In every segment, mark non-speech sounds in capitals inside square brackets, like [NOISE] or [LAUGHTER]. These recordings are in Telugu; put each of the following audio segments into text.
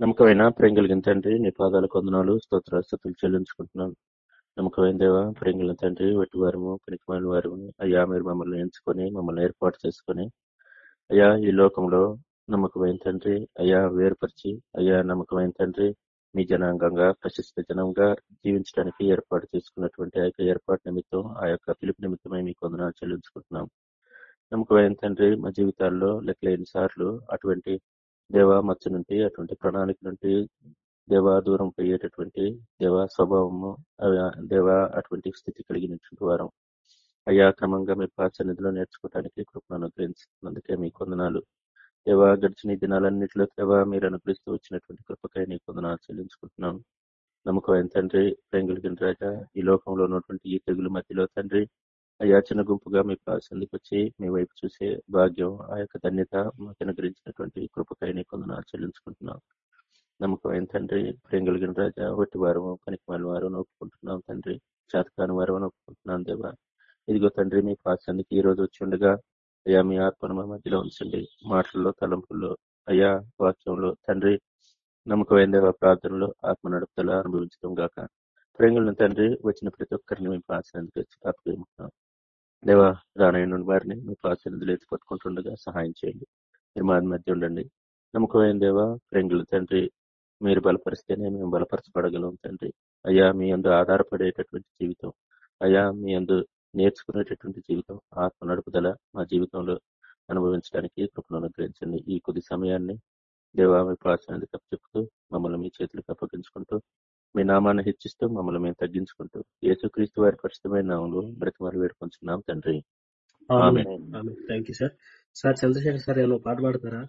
నమ్మకమైన ప్రేమ కలిగిన తండ్రి నీ పాదాల కొందనాలు స్తోత్ర స్థుతులు చెల్లించుకుంటున్నాను నమ్మకమైన దేవ ప్రేమ కలిగిన తండ్రి వట్టి వారము పనికిమైన వారము అయ్యా మీరు మమ్మల్ని ఎంచుకొని మమ్మల్ని ఏర్పాటు చేసుకొని అయ్యా ఈ లోకంలో నమ్మకమైన తండ్రి అయ్యా వేరుపరిచి అయ్యా నమ్మకమైన తండ్రి మీ జనాంగంగా ప్రశస్త జనంగా జీవించడానికి ఏర్పాటు చేసుకున్నటువంటి ఆ యొక్క ఏర్పాటు నిమిత్తం ఆ యొక్క పిలుపు నిమిత్తమై మీకు వందనాలు చెల్లించుకుంటున్నాం. నమ్మకమైన తండ్రి మా జీవితాల్లో లెక్కలేని సార్లు అటువంటి దేవ మచ్చ నుండి అటువంటి ప్రణాళిక నుండి దేవా దూరం పోయేటటువంటి దేవా స్వభావము దేవా అటువంటి స్థితి కలిగినటువంటి వారం. అయ్యా క్రమంగా మీ సన్నిధిలో నేర్చుకోవడానికి కృపను అనుగ్రహించినందుకే మీ కొందనాలు దేవా గడిచిన దినాలన్నింటిలో దేవా మీరు అనుగ్రహిస్తూ వచ్చినటువంటి కృపకై నీ కొందనాలు చెల్లించుకుంటున్నాం. నమ్మకమైన తండ్రి ప్రేంగులిగిన రాజా ఈ లోకంలో ఉన్నటువంటి ఈ తెగుల మధ్యలో తండ్రి అయ్యా చిన్న గుంపుగా మీ పాసందుకు వచ్చి మీ వైపు చూసే భాగ్యం ఆ యొక్క ధన్యత మాకు అనుగ్రహించినటువంటి కృపకై నీ కొందనాలు చెల్లించుకుంటున్నాం నమ్మకమైన తండ్రి ప్రేంగులిగిన రాజా ఒట్టి వారము పనికి వారు ఒప్పుకుంటున్నాం తండ్రి చేతకాని వారు ఒప్పుకుంటున్నాం దేవా. ఇదిగో తండ్రి మీ పాసానికి ఈ రోజు వచ్చి ఉండగా అయ్యా మీ ఆత్మను మా మధ్యలో ఉంచండి. మాటల్లో తలంపుల్లో అయ్యా వాక్యంలో తండ్రి నమ్మకమైన దేవ ప్రార్థనలో ఆత్మ నడుపుదల అనుభవించడం గాక. ప్రేంగులను తండ్రి వచ్చిన ప్రతి ఒక్కరిని మీ వచ్చి అప్పగేముతున్నాం దేవ రానయ్య వారిని. మీ పాసనందులు ఎత్తి పట్టుకుంటుండగా సహాయం చేయండి. మీరు మా మధ్య ఉండండి. నమ్మకమైన దేవ ప్రేంగుల తండ్రి మీరు బలపరిస్తేనే మేము బలపరచబడగలం తండ్రి. అయ్యా మీ అందు ఆధారపడేటటువంటి జీవితం. అయ్యా మీ అందు నేర్చుకునేటటువంటి జీవితం. ఆత్మ నడుపుదల మా జీవితంలో అనుభవించడానికి కృపను అనుగ్రహించండి. ఈ కొద్ది సమయాన్ని దేవా మీ ప్రాచీనది చెప్తూ మమ్మల్ని మీ చేతులకు అప్పగించుకుంటూ మీ నామాన్ని హెచ్చిస్తూ మమ్మల్ని మేము తగ్గించుకుంటూ యేసుక్రీస్తు వారి పరిస్థితమైన నామంలో బ్రతిమలు వేడుకుంటున్నాం తండ్రి. Thank you sir sir Chandrasekhar sir ఏమైనా పాట పాడతారా?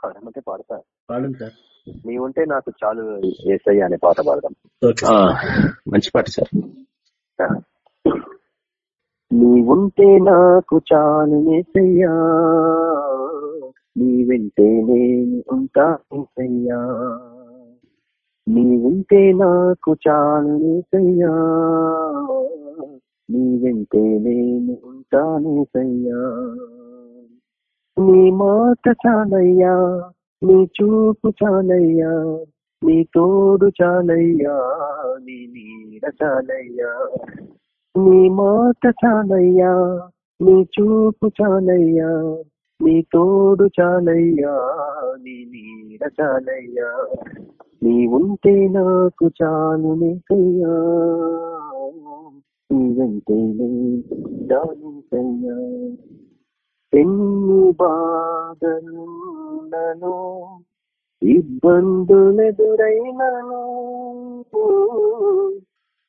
పాడమంటే పాడతా పాడండి సార్ నీ ఉంటే నాకు చాలు ఏసయ్య అనే పాట పాడదాం. మంచి పాట సార్ నీ ఉంటే నాకు చాలు ఏసయ్యా. నీ వెంటే నేను ఉంటా ఏసయ్యా. నీ ఉంటే నాకు చాలు సయ్యా. నీ వెంటే నేను ఉంటానేసయ్యా నీ మాట చాలయ్యా నీ చూపు చాలయ్యా నీ తోడు చాలయ్యా నీ నీడ చాలయ్యా. నీ మాట చాలయ్యా నీ చూపు చాలయ్యా నీ తోడు చాలయ్యా నీ నీడ చాలయ్యా. నీ ఉంటే నాకు చాలు నీకయ్యా. నీ వెంటే ఎన్ని బాధలున్నను ఇబ్బందులెదురైనను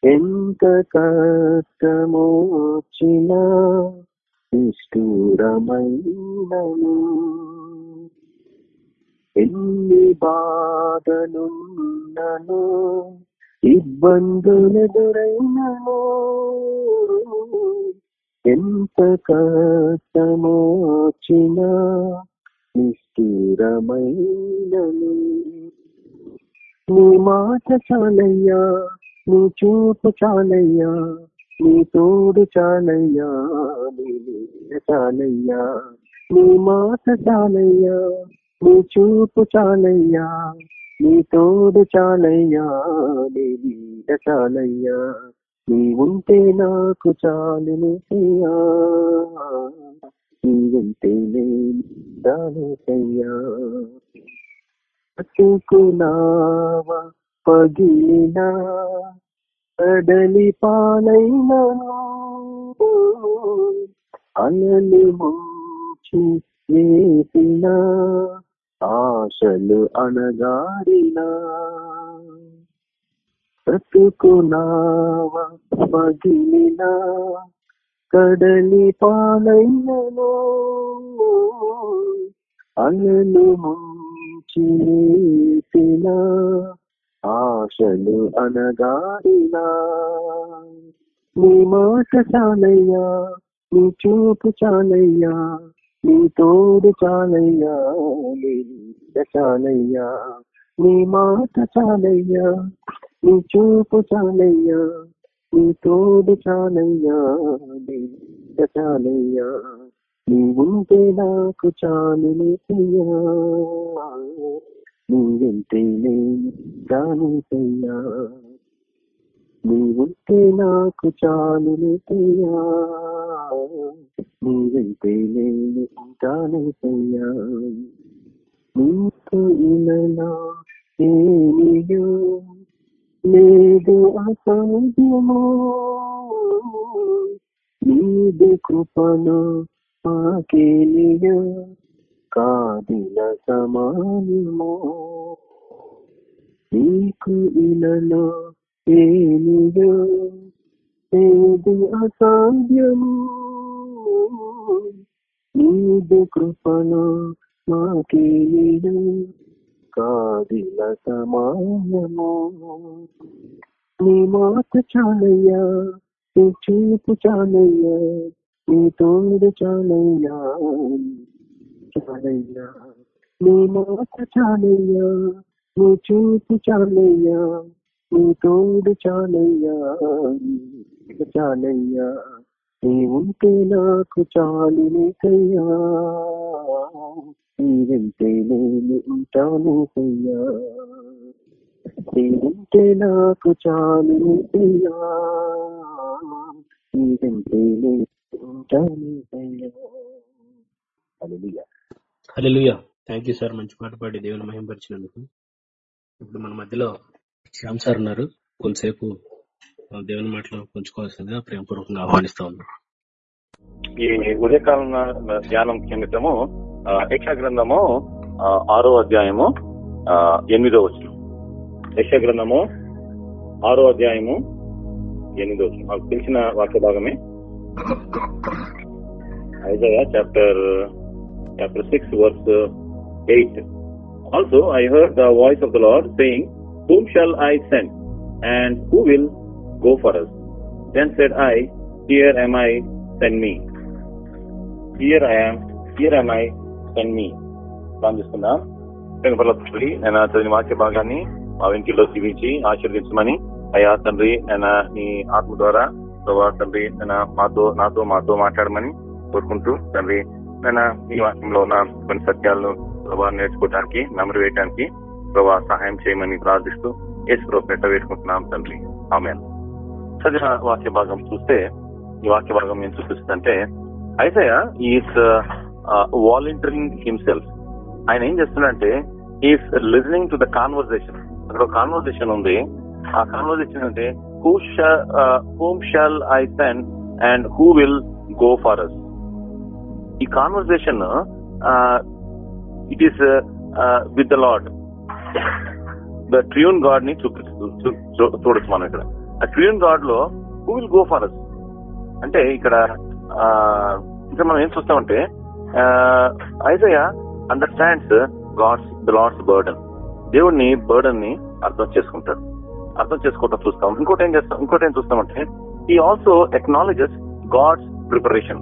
ఎంత కష్టమోచిన నిష్ఠూరమైనను. ఎన్ని బాధలున్నను ఇబ్బందులెదురైనను ఎంత కష్టమోచిన నిస్థిరమైనను నీ మాట చాలయ్యా నీ చూపు చాలయ్యా నీ తోడు చాలయ్యా నీ చాలయ్యా నీ మాట చాలయ్యా. నీ చూపు చాలయ్యా నీ తోడు చాలయ్యా నీ నీడ చాలయ్యా నీ ఉంటే నాకు చాలు నీకయ్యా. నీ ఉంటే నేను దానికయ్యా పట్టుకున్నావా పగిలిన కడలి పాలైనను అలలు ముంచి వేసిన. ఆశలు అనగారినా బ్రతుకునావా మగిలినా కడలి పాలైనను అలలు ముంచిన ఆశలు అనగారినా నీ మాట చాలయ్యా నీ చూపు చాలయ్యా నీ తోడు చాలయ్యా నీ చాలయ్యా నీ మాట చాలయ్యా నీ చూపు చాలయ్యా నీ తోడు చాలయ్యా నీ చాలయ్యా. నీ ఉంటే నాకు చాలు నీకయ్యా. వెంటే నేను చాలు నీవుంటే నాకు చాలు నితయ్యా నీ వెంటే నేను ఉంటానేసయ్యా నీకు ఇలనా ఏమియో లేదు అసాధ్యమో? నీదు కృపను మాకేలియో కాదిల సమానమో? నీకు ఇలలో ఏమియో ఏది అసాధ్యము? నీదు కృపను మాకేడు కాదిల సమానము. నీ మాట చాలయ్యా నీ చూపు చాలయ్యా నీ తోడు చాలయ్యా చాలయ్యా. నీ మాట చాలయ్యా నీ చూపు చాలయ్యా నీ తోడు చాలయ్యా చాలయ్యా నీ ఉంటే నాకు చాలు నీకయ్యా. నీ వెంటే నేను ఉంటాను కయ్యా నీ ఉంటే నాకు చాలు నీకయ్యా. నీ వెంటే నేను ఉంటాను కయ్యా హల్లెలూయా. థ్యాంక్ యూ సార్ మంచి పాట పాడి దేవుని మహింపరిచినందుకు. ఇప్పుడు మన మధ్యలో శ్యామ్ సార్ ఉన్నారు. కొంతసేపు ఆ, దేవుని మాటలు పంచుకోవాల్సిందిగా ప్రేమపూర్వకంగా ఆహ్వానిస్తా ఉన్నాం. ఈ ఉదయకాలం ధ్యానం నిమిత్తము ఆ, యెషయా గ్రంథము ఆ, ఆరో అధ్యాయము ఆ, ఎనిమిదో వచ్చిన యెషయా గ్రంథము ఆరో అధ్యాయము ఎనిమిదో వచ్చిన మాకు తెలిసిన వాక్య భాగమే. Isaiah chapter chapter six verse eight. Also I heard the voice of the Lord saying whom shall I send and who will go for us then said I here am I send me. Here I'm here I send me plan చేసుకుందాం తండ్రి నేను చదివిన వాక్య భాగాన్ని మా వెంకిలో జీవించి ఆశీర్వించమని అయ్యా తండ్రి నేను నీ ఆత్మ ద్వారా తండ్రి నేను మాతో నాతో మాతో మాట్లాడమని కోరుకుంటూ తండ్రి నేను ఈ వాక్యంలో ఉన్న కొన్ని సత్యాలను ప్రభా నేర్చుకోవడానికి నమ్మరు వేయడానికి ప్రభా సహాయం చేయమని ప్రార్థిస్తూ యేసు ప్రభు పెట్ట వేసుకుంటున్నాం తండ్రి. ఆమె చదివిన వాక్య భాగం చూస్తే ఈ వాక్య భాగం ఏం చూపిస్తుందంటే అయితే ఈస్ వాలంటీరింగ్ హిమ్సెల్ఫ్. ఆయన ఏం చేస్తున్నాడంటే is listening to the conversation. అక్కడ కాన్వర్సేషన్ ఉంది. ఆ కాన్వర్సేషన్ అంటే who whom shall I send and who will go for us. ఈ conversation it is with the Lord the triune గాడ్ని చూపిస్తూ చూ- చూడొచ్చు మనం ఇక్కడ. ఆ triune గాడ్లో who will go for us అంటే ఇక్కడ ఇక్కడ మనం ఏం చూస్తామంటే Isaiah understands God's the Lord's burden దేవుడిని బర్డన్ని అర్థం చేసుకుంటాడు. అర్థం చేసుకోవటం చూస్తాం. ఇంకోటి ఏం చేస్తాం ఇంకోటి ఏం చూస్తామంటే ఈ also acknowledges God's preparation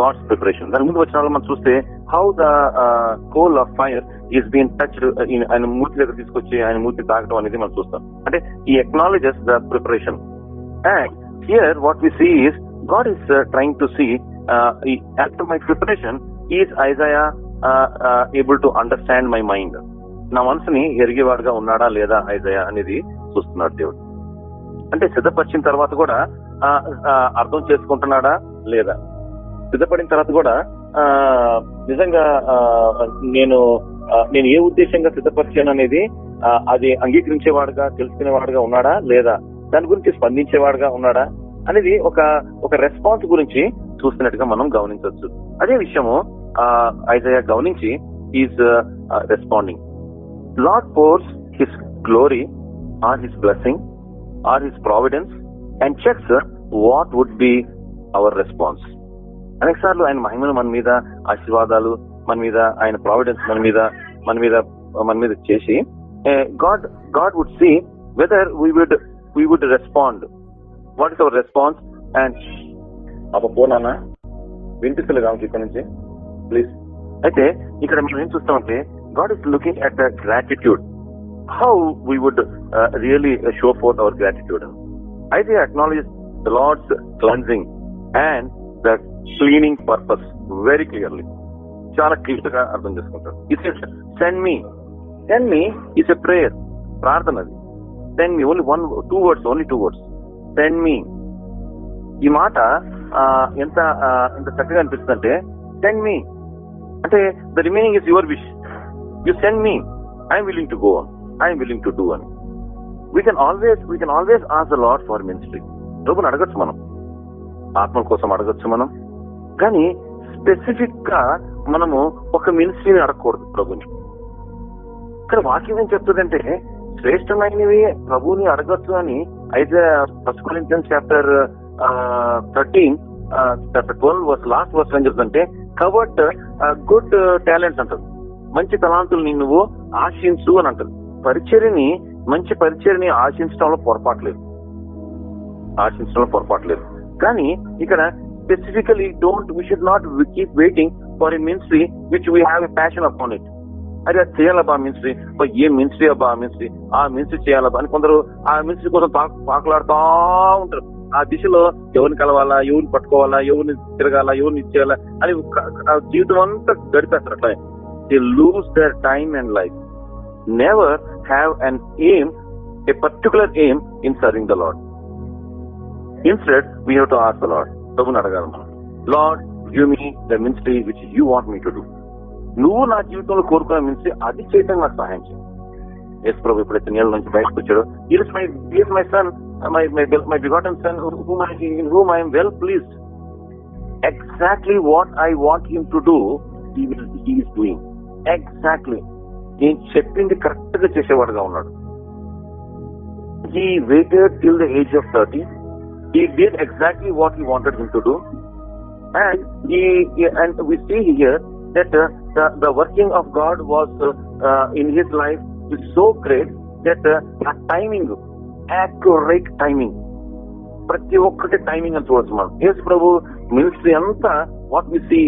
God's preparation దాని ముందు వచ్చిన వాళ్ళు మనం చూస్తే how the coal of fire is been touch ఆయన మూర్తి దగ్గర తీసుకొచ్చి ఆయన మూర్తి తాగటం అనేది మనం చూస్తాం. అంటే ఈ acknowledges the preparation and here what we see is God is trying to see after my preparation is Isaiah able to understand my mind నా మనసుని ఎరిగేవాడుగా ఉన్నాడా లేదా ఐజయా అనేది చూస్తున్నాడు దేవుడు. అంటే సిద్ధపరిచిన తర్వాత కూడా అర్థం చేసుకుంటున్నాడా లేదా? సిద్ధపడిన తర్వాత కూడా నిజంగా నేను నేను ఏ ఉద్దేశంగా సిద్ధపరిచాను అనేది అది అంగీకరించేవాడుగా తెలుసుకునేవాడుగా ఉన్నాడా లేదా? దాని గురించి స్పందించేవాడుగా ఉన్నాడా? అనేది ఒక ఒక రెస్పాన్స్ గురించి చూస్తున్నట్టుగా మనం గమనించవచ్చు. అదే విషయము ఐజయా గమనించి is responding Lord pours his glory or his blessing or his providence and checks what would be our response అనేక సార్లు ఆయన మహిమను మన మీద ఆశీర్వాదాలు మన మీద ఆయన ప్రావిడెన్స్ మన మీద మన మీద మన మీద చేసి God God would see whether we would we would respond what is our response and అప్ప పోనా వినిపిస్తలేదు ఆమెకి ఇక్కడ నుంచి. ప్లీజ్ అయితే ఇక్కడ మనం ఏం చూస్తామంటే God is looking at the gratitude how we would really show forth our gratitude అయితే acknowledge the Lord's cleansing and the cleaning purpose very clearly చాలా క్లియర్గా అర్థం చేసుకుంటాడు it's send me send me is a prayer ప్రార్థన అది. Send me only one two words only two words send me ఈ మాట ఎంత ఎంత చక్కగా అనిపిస్తుంది అంటే సెండ్ మీ అంటే the remaining is your wish you send me I'm willing to go I'm willing to do అని we can always we can always ask the lord for ministry ప్రభుని అడగచ్చు మనం. ఆత్మల కోసం అడగచ్చు మనం. కానీ స్పెసిఫిక్గా మనము ఒక మినిస్ట్రీని అడగకూడదు ప్రభుని ఇక్కడ వాక్యం ఏం చెప్తుందంటే శ్రేష్టమైనవి ప్రభుని అడగచ్చు అని అయితే first Corinthians chapter thirteen chapter twelve verse last verse ఏం చెప్తుందంటే కవర్డ్ గుడ్ టాలెంట్స్ అంటారు. మంచి తలాంతుల్ని నువ్వు ఆశించు అని అంటారు. పరిచర్ని మంచి పరిచర్ని ఆశించడంలో పొరపాటు లేదు. ఆశించడంలో పొరపాటు లేదు. కానీ ఇక్కడ specifically don't we should not keep waiting for a ministry which we have a passion upon it అరే అది చేయాలబ్బా మినిస్ట్రీ ఏ మినిస్ట్రీ అబ్బా ఆ మినిస్ట్రీ ఆ మినిస్ట్రీ చేయాలబ్బా అని కొందరు ఆ మినిస్ట్రీ కోసం పాకులాడుతూ ఉంటారు. ఆ దిశలో ఎవరిని కలవాలా ఎవరిని పట్టుకోవాలా ఎవరిని తిరగాల ఎవరిని ఇచ్చేయాలా అని జీవితం అంతా గడిపేస్తారు అట్లా they lose their time and life never have an aim a particular aim in serving the lord instead we have to ask the lord ప్రభుని అడగాలి మనం. Lord give me the ministry which you want me to do నువ్వు నా జీవితంలో కోరుకున్న మినిస్ట్రీ అది చేయటం నాకు సహాయం చేయి. ఎస్ ప్రభు ఎప్పుడైతే నీళ్ళ నుంచి బయటకు వచ్చాడో is my is my son my my my begotten son whom I whom I'm well pleased exactly what I want him to do he will he is doing exactly నేను చెప్పింది కరెక్ట్గా చేసేవాడుగా ఉన్నాడు. He waited till the age of thirty He did exactly what he wanted him to do. And he, and we see here that uh, the, the working of God was uh, uh, in his life is so great that uh, a timing, accurate timing. ప్రతి ఒక్కటి టైమింగ్ అని చూడొచ్చు మనం యేసు ప్రభు మినిస్ట్రీ అంతా what we see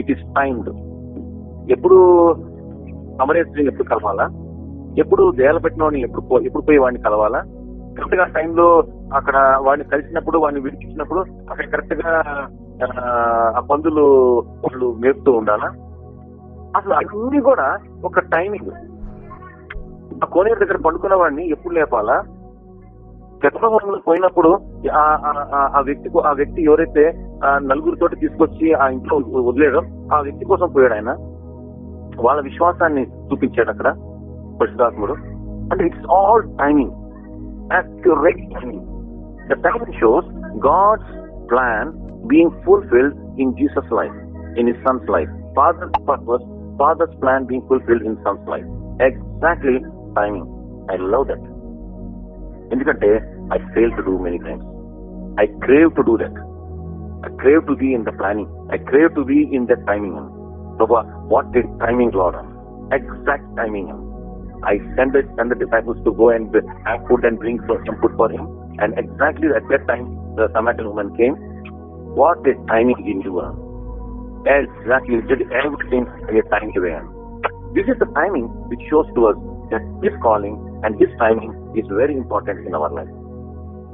it is timed ఎప్పుడు అమరేశ్వరిని ఎప్పుడు కలవాలా ఎప్పుడు దేల పెట్టినవాడిని ఎప్పుడు ఎప్పుడు పోయి వాడిని కలవాలా కరెక్ట్గా టైంలో అక్కడ వాడిని కలిసినప్పుడు వాడిని విడిపించినప్పుడు అక్కడ కరెక్ట్గా ఆ, పందులు వాళ్ళు మేపుతూ ఉండాలా? అసలు అన్ని కూడా ఒక టైమింగ్ ఆ కోనేరు దగ్గర పండుకున్న వాడిని ఎప్పుడు లేపాలా? చక్రభవనంలో పోయినప్పుడు ఆ- ఆ- వ్యక్తి ఆ వ్యక్తి ఎవరైతే ఆ నలుగురితోటి తీసుకొచ్చి ఆ ఇంట్లో వదిలేయడం ఆ వ్యక్తి కోసం పోయాడు ఆయన. వాళ్ళ విశ్వాసాన్ని చూపించాడు అక్కడ పరిశుధాత్ముడు అంటే it's all timing accurate timing. The timing shows God's plan being fulfilled in Jesus' life, in his son's life. Father's purpose, Father's plan being fulfilled in son's life. Exactly timing. I love that. ఎందుకంటే I fail to do many times. I crave to do that. I crave to be in the planning. I crave to be in that timing. Prabha, what did timing, Lord? Exact timing. I sent the, sent the disciples to go and have food and bring for- some food for him. And exactly at that time, the Samaritan woman came. What a timing in you are. Exactly, you did everything in a time way. This is the timing which shows to us that His calling and His timing is very important in our life.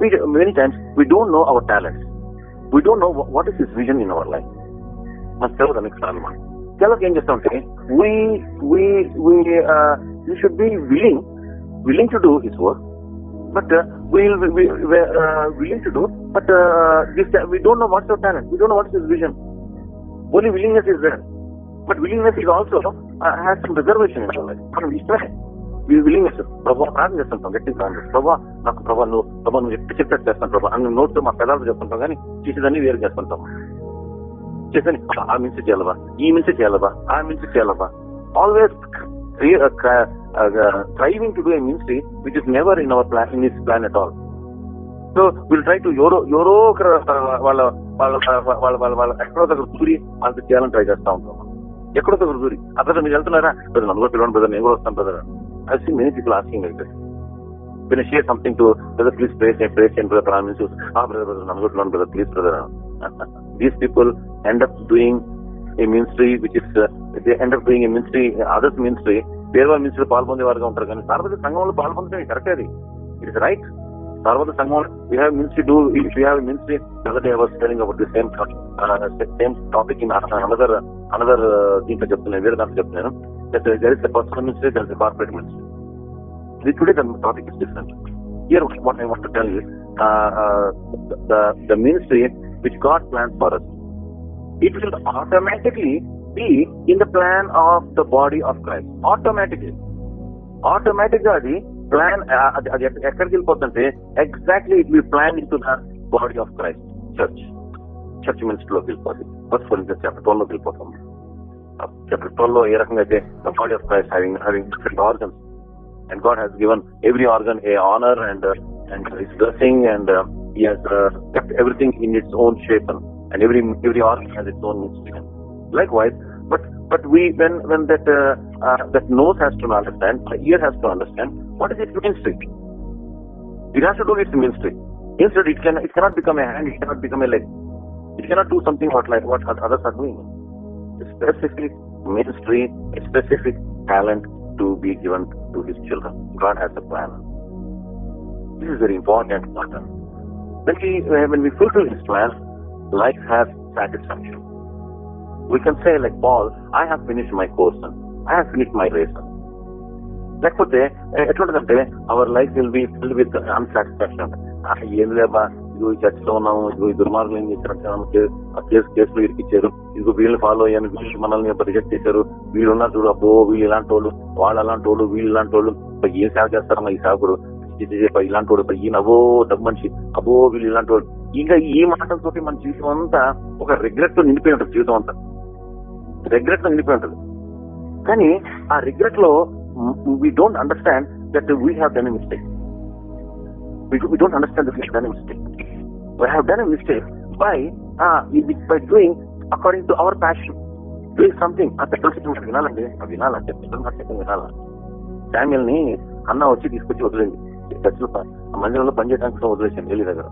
We, many times, we don't know our talents. We don't know what, what is His vision in our life. మన సెలవు నెక్స్ట్ అనమాట సెలవుకి ఏం చేస్తామంటే we we we uh, should be willing willing to do his work but uh, we'll we, we uh, willing to do but uh, this we don't know what's our talent we don't know what's his vision only willingness is there but willingness is also uh, has some reservation in our life మనం ఇష్టమే మీ విల్లింగ్నెస్ ప్రభావ ప్రార్థన చేస్తుంటాం గట్టిగా ప్రార్థన చేస్తాం. ప్రభా నాకు ప్రభా నువ్వు ప్రభా నువ్వు ఎట్టి చెప్పేది చేస్తాను ప్రభా అని నోట్తో మా పెదాలు చేస్తుంటాం కానీ చేసేదాన్ని వేరు చేస్తుంటాం చేసాను ఆ మిన్స్ చేయాలవా ఈ మిన్స్ చేయాలవా ఆ మిన్స్ చేయాలవా always striving to do a ministry which is never in our plan in is plan at all so will try to ఎవరో ఎవరో ఒకరు వాళ్ళ వాళ్ళ వాళ్ళ వాళ్ళ వాళ్ళ ఎక్కడో దగ్గర దూరి వాళ్ళకి చేయాలని ట్రై చేస్తా ఉంటాం ఎక్కడో దగ్గర దూరి అతను మీరు వెళ్తున్నారా? బ్రదర్ నలుగురు పిల్లలు బ్రదర్ నేను కూడా వస్తాను brother. I see many people asking like win share something to brother please please pray, say, pray, and ఆ బ్రదర్ బ్రదర్ నలుగురు పిల్లలు brother please brother these people end up doing a ministry which is, uh, they end up doing a ministry, uh, others ministry, పేరువారి మినిస్టర్ పాల్పొందే వారుగా ఉంటారు. కానీ సార్వత్రిక సంఘంలో పాల్పొందడం కరెక్ట్ అది. ఇట్ ఇస్ రైట్ సార్వత్రిక సంఘంలో we have ministry do if you have ministry other day was telling about the same same topic in another another దీంట్లో చెప్తున్నాను వేరే దాంట్లో చెప్తున్నాను. There is personal ministry there is corporate ministry today the topic is different here what I want to tell you the ministry which God plan for us it will automatically be in the plan of the body of Christ. Automatically. ఆటోమేటిక్గా అది ప్లాన్ అది అది ఎక్క- ఎక్కడికి వెళ్ళిపోతుంటే exactly it will plan in to the body of Christ church church మినిస్టర్లోకి వెళ్ళిపోతుంది. ఫస్ట్ ఫర్ చాప్టర్ ట్వెల్వ్లోకి వెళ్ళిపోతాం. చాప్టర్ ట్వెల్వ్లో ఏ రకంగా అయితే the body of Christ having having different organs and God has given every organ a honor and and and His blessing, everything in its own shape and and, every every organ has its own mystery. Likewise, but but we when when that uh, uh, that nose has to understand, the ear has to understand what is its ministry. It has to do its ministry. Instead, it can it cannot become a hand, it cannot become a leg. It cannot do something what like what others are doing. A specific ministry, a specific talent to be given to his children. God has a plan. This is very important. Martin. When we when we fulfill his plan, life has satisfaction. We can say like Paul, I have finished my course. I have finished my race. లేకపోతే ఎట్లుంటుందంటే our life will be filled with unsatisfaction ఏం లేబా ఇదిగో ఈ చర్చలో ఉన్నాము ఇదిగో ఈ దుర్మార్గులు ఏం చేశారంటే కేసు కేసులు ఇరికిచ్చారు ఇదిగో వీళ్ళు ఫాలో అయ్యాను వీళ్ళు మనల్ని రిజెక్ట్ చేశారు. వీళ్ళు ఉన్నారు చూడు అబ్బో వీళ్ళు ఇలాంటి వాళ్ళు వాళ్ళు అలాంటి వాళ్ళు వీళ్ళు ఇలాంటి వాళ్ళు. ఏం సేవ చేస్తారమ్మా ఈ సేవకుడు? ఇలాంటి వాడు ఈయన అబ్బో డబ్బు మనిషి. అబ్బో వీళ్ళు ఇలాంటి వాళ్ళు. ఇంకా ఈ మాటలతోటి మన జీవితం అంతా ఒక రిగ్రెట్తో నిండిపోయి ఉంటుంది జీవితం అంతా. రిగ్రెట్తో నిండిపోయి ఉంటుంది. కానీ ఆ రిగ్రెట్లో we don't understand that we have done a mistake we don't understand that we have mistake we have done have done by doing by to our passion according something ఆ పెట్రోల్ సిస్టమ్ వినాలండి. అది వినాలంటే పెట్రోల్ మార్కెట్ వినాలా. శామ్యుల్ని అన్న వచ్చి తీసుకొచ్చి వదిలేండి. చర్చలో మందిరంలో పనిచేయడానికి వదిలేసాను ఢిల్లీ దగ్గర.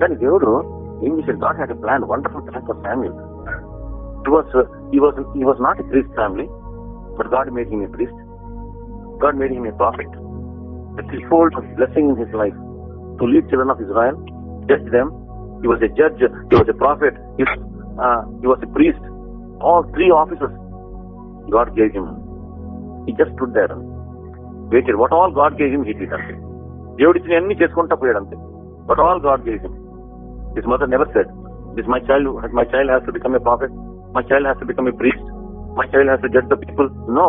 కానీ దేవుడు ఏం చేశాడు God had plan wonderful plan for Samuel he was uh, he was he was not a priest family but God made him a priest God made him a prophet the threefold of blessing in his life to lead children of Israel, judge them. He was a judge, he was a prophet, he was, uh, he was a priest. All three offices God gave him. He just stood there waited. What all God gave him, he did అంతే దేవుడిచ్చిన అన్ని చేసుకుంటా పోయాడు అంతే but all God gave him his mother never said this my child my child has to become a prophet my child has to become a priest my child has to judge the people no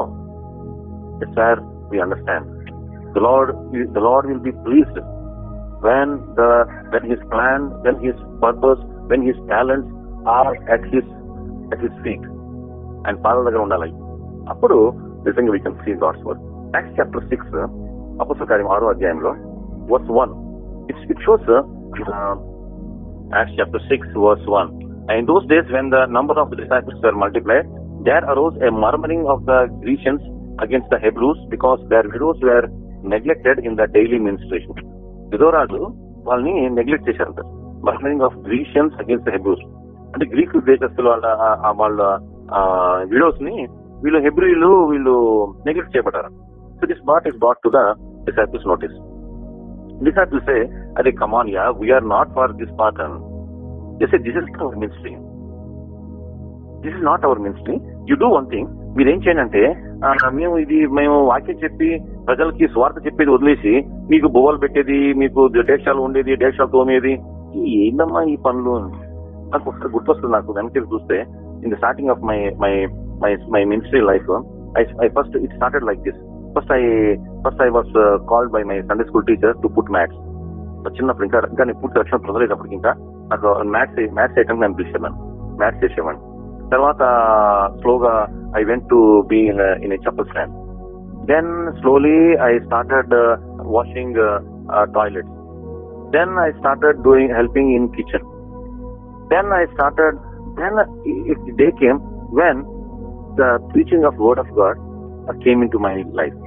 it's where we understand the Lord, the Lord will be pleased when the when His plan, when His purpose, when His talents are at His at His feet, and పాదాల దగ్గర ఉండాలి అప్పుడు నిజంగా we can see God's word Acts chapter six అపస్వ కార్యం ఆరో అధ్యాయంలో verse one it's it shows Acts chapter 6 verse 1. And in those days when the number of the disciples were multiplied, there arose a murmuring of the Grecians against the Hebrews because their widows were neglected in the daily ministration. విధోరాజు వాళ్ళని నెగ్లెక్ట్ చేశారంట murmuring of Grecians against Hebrews అంటే గ్రీక్ దేశస్తులు వాళ్ళ వాళ్ళ విడోస్ని వీళ్ళు హెబ్రిలు వీళ్ళు neglect చేయబడ్డారు so this brought is brought to the disciples notice disciples అరే come on yeah we're not for this pattern this is our ministry this is not our ministry you do one thing మీరేం చేయండి అంటే మేము ఇది మేము వాక్యం చెప్పి ప్రజలకి స్వార్థ చెప్పేది వదిలేసి మీకు బువ్వలు పెట్టేది మీకు డేక్షాలు ఉండేది డేక్షాలు తోమేది. ఏందమ్మా ఈ పనులు? నాకు ఒకసారి గుర్తొస్తుంది నాకు వెనక్కి చూస్తే in the starting of my my my my ministry life I first it started like this first I first I was called by my Sunday school teacher to put maths చిన్నప్పుడు ఇంకా ఇంకా నేను పూర్తి రక్షణ పొందలేటప్పటికి ఇంకా. నాకు మ్యాథ్స్ మ్యాథ్స్ ఐటమ్ నేను పిలిచాను మ్యాథ్స్ చేసేవాడిని. తర్వాత స్లోగా I went to be in a chappal stand then slowly I started washing toilets then I started doing helping in kitchen then I started then day came when the preaching of word of God came into my life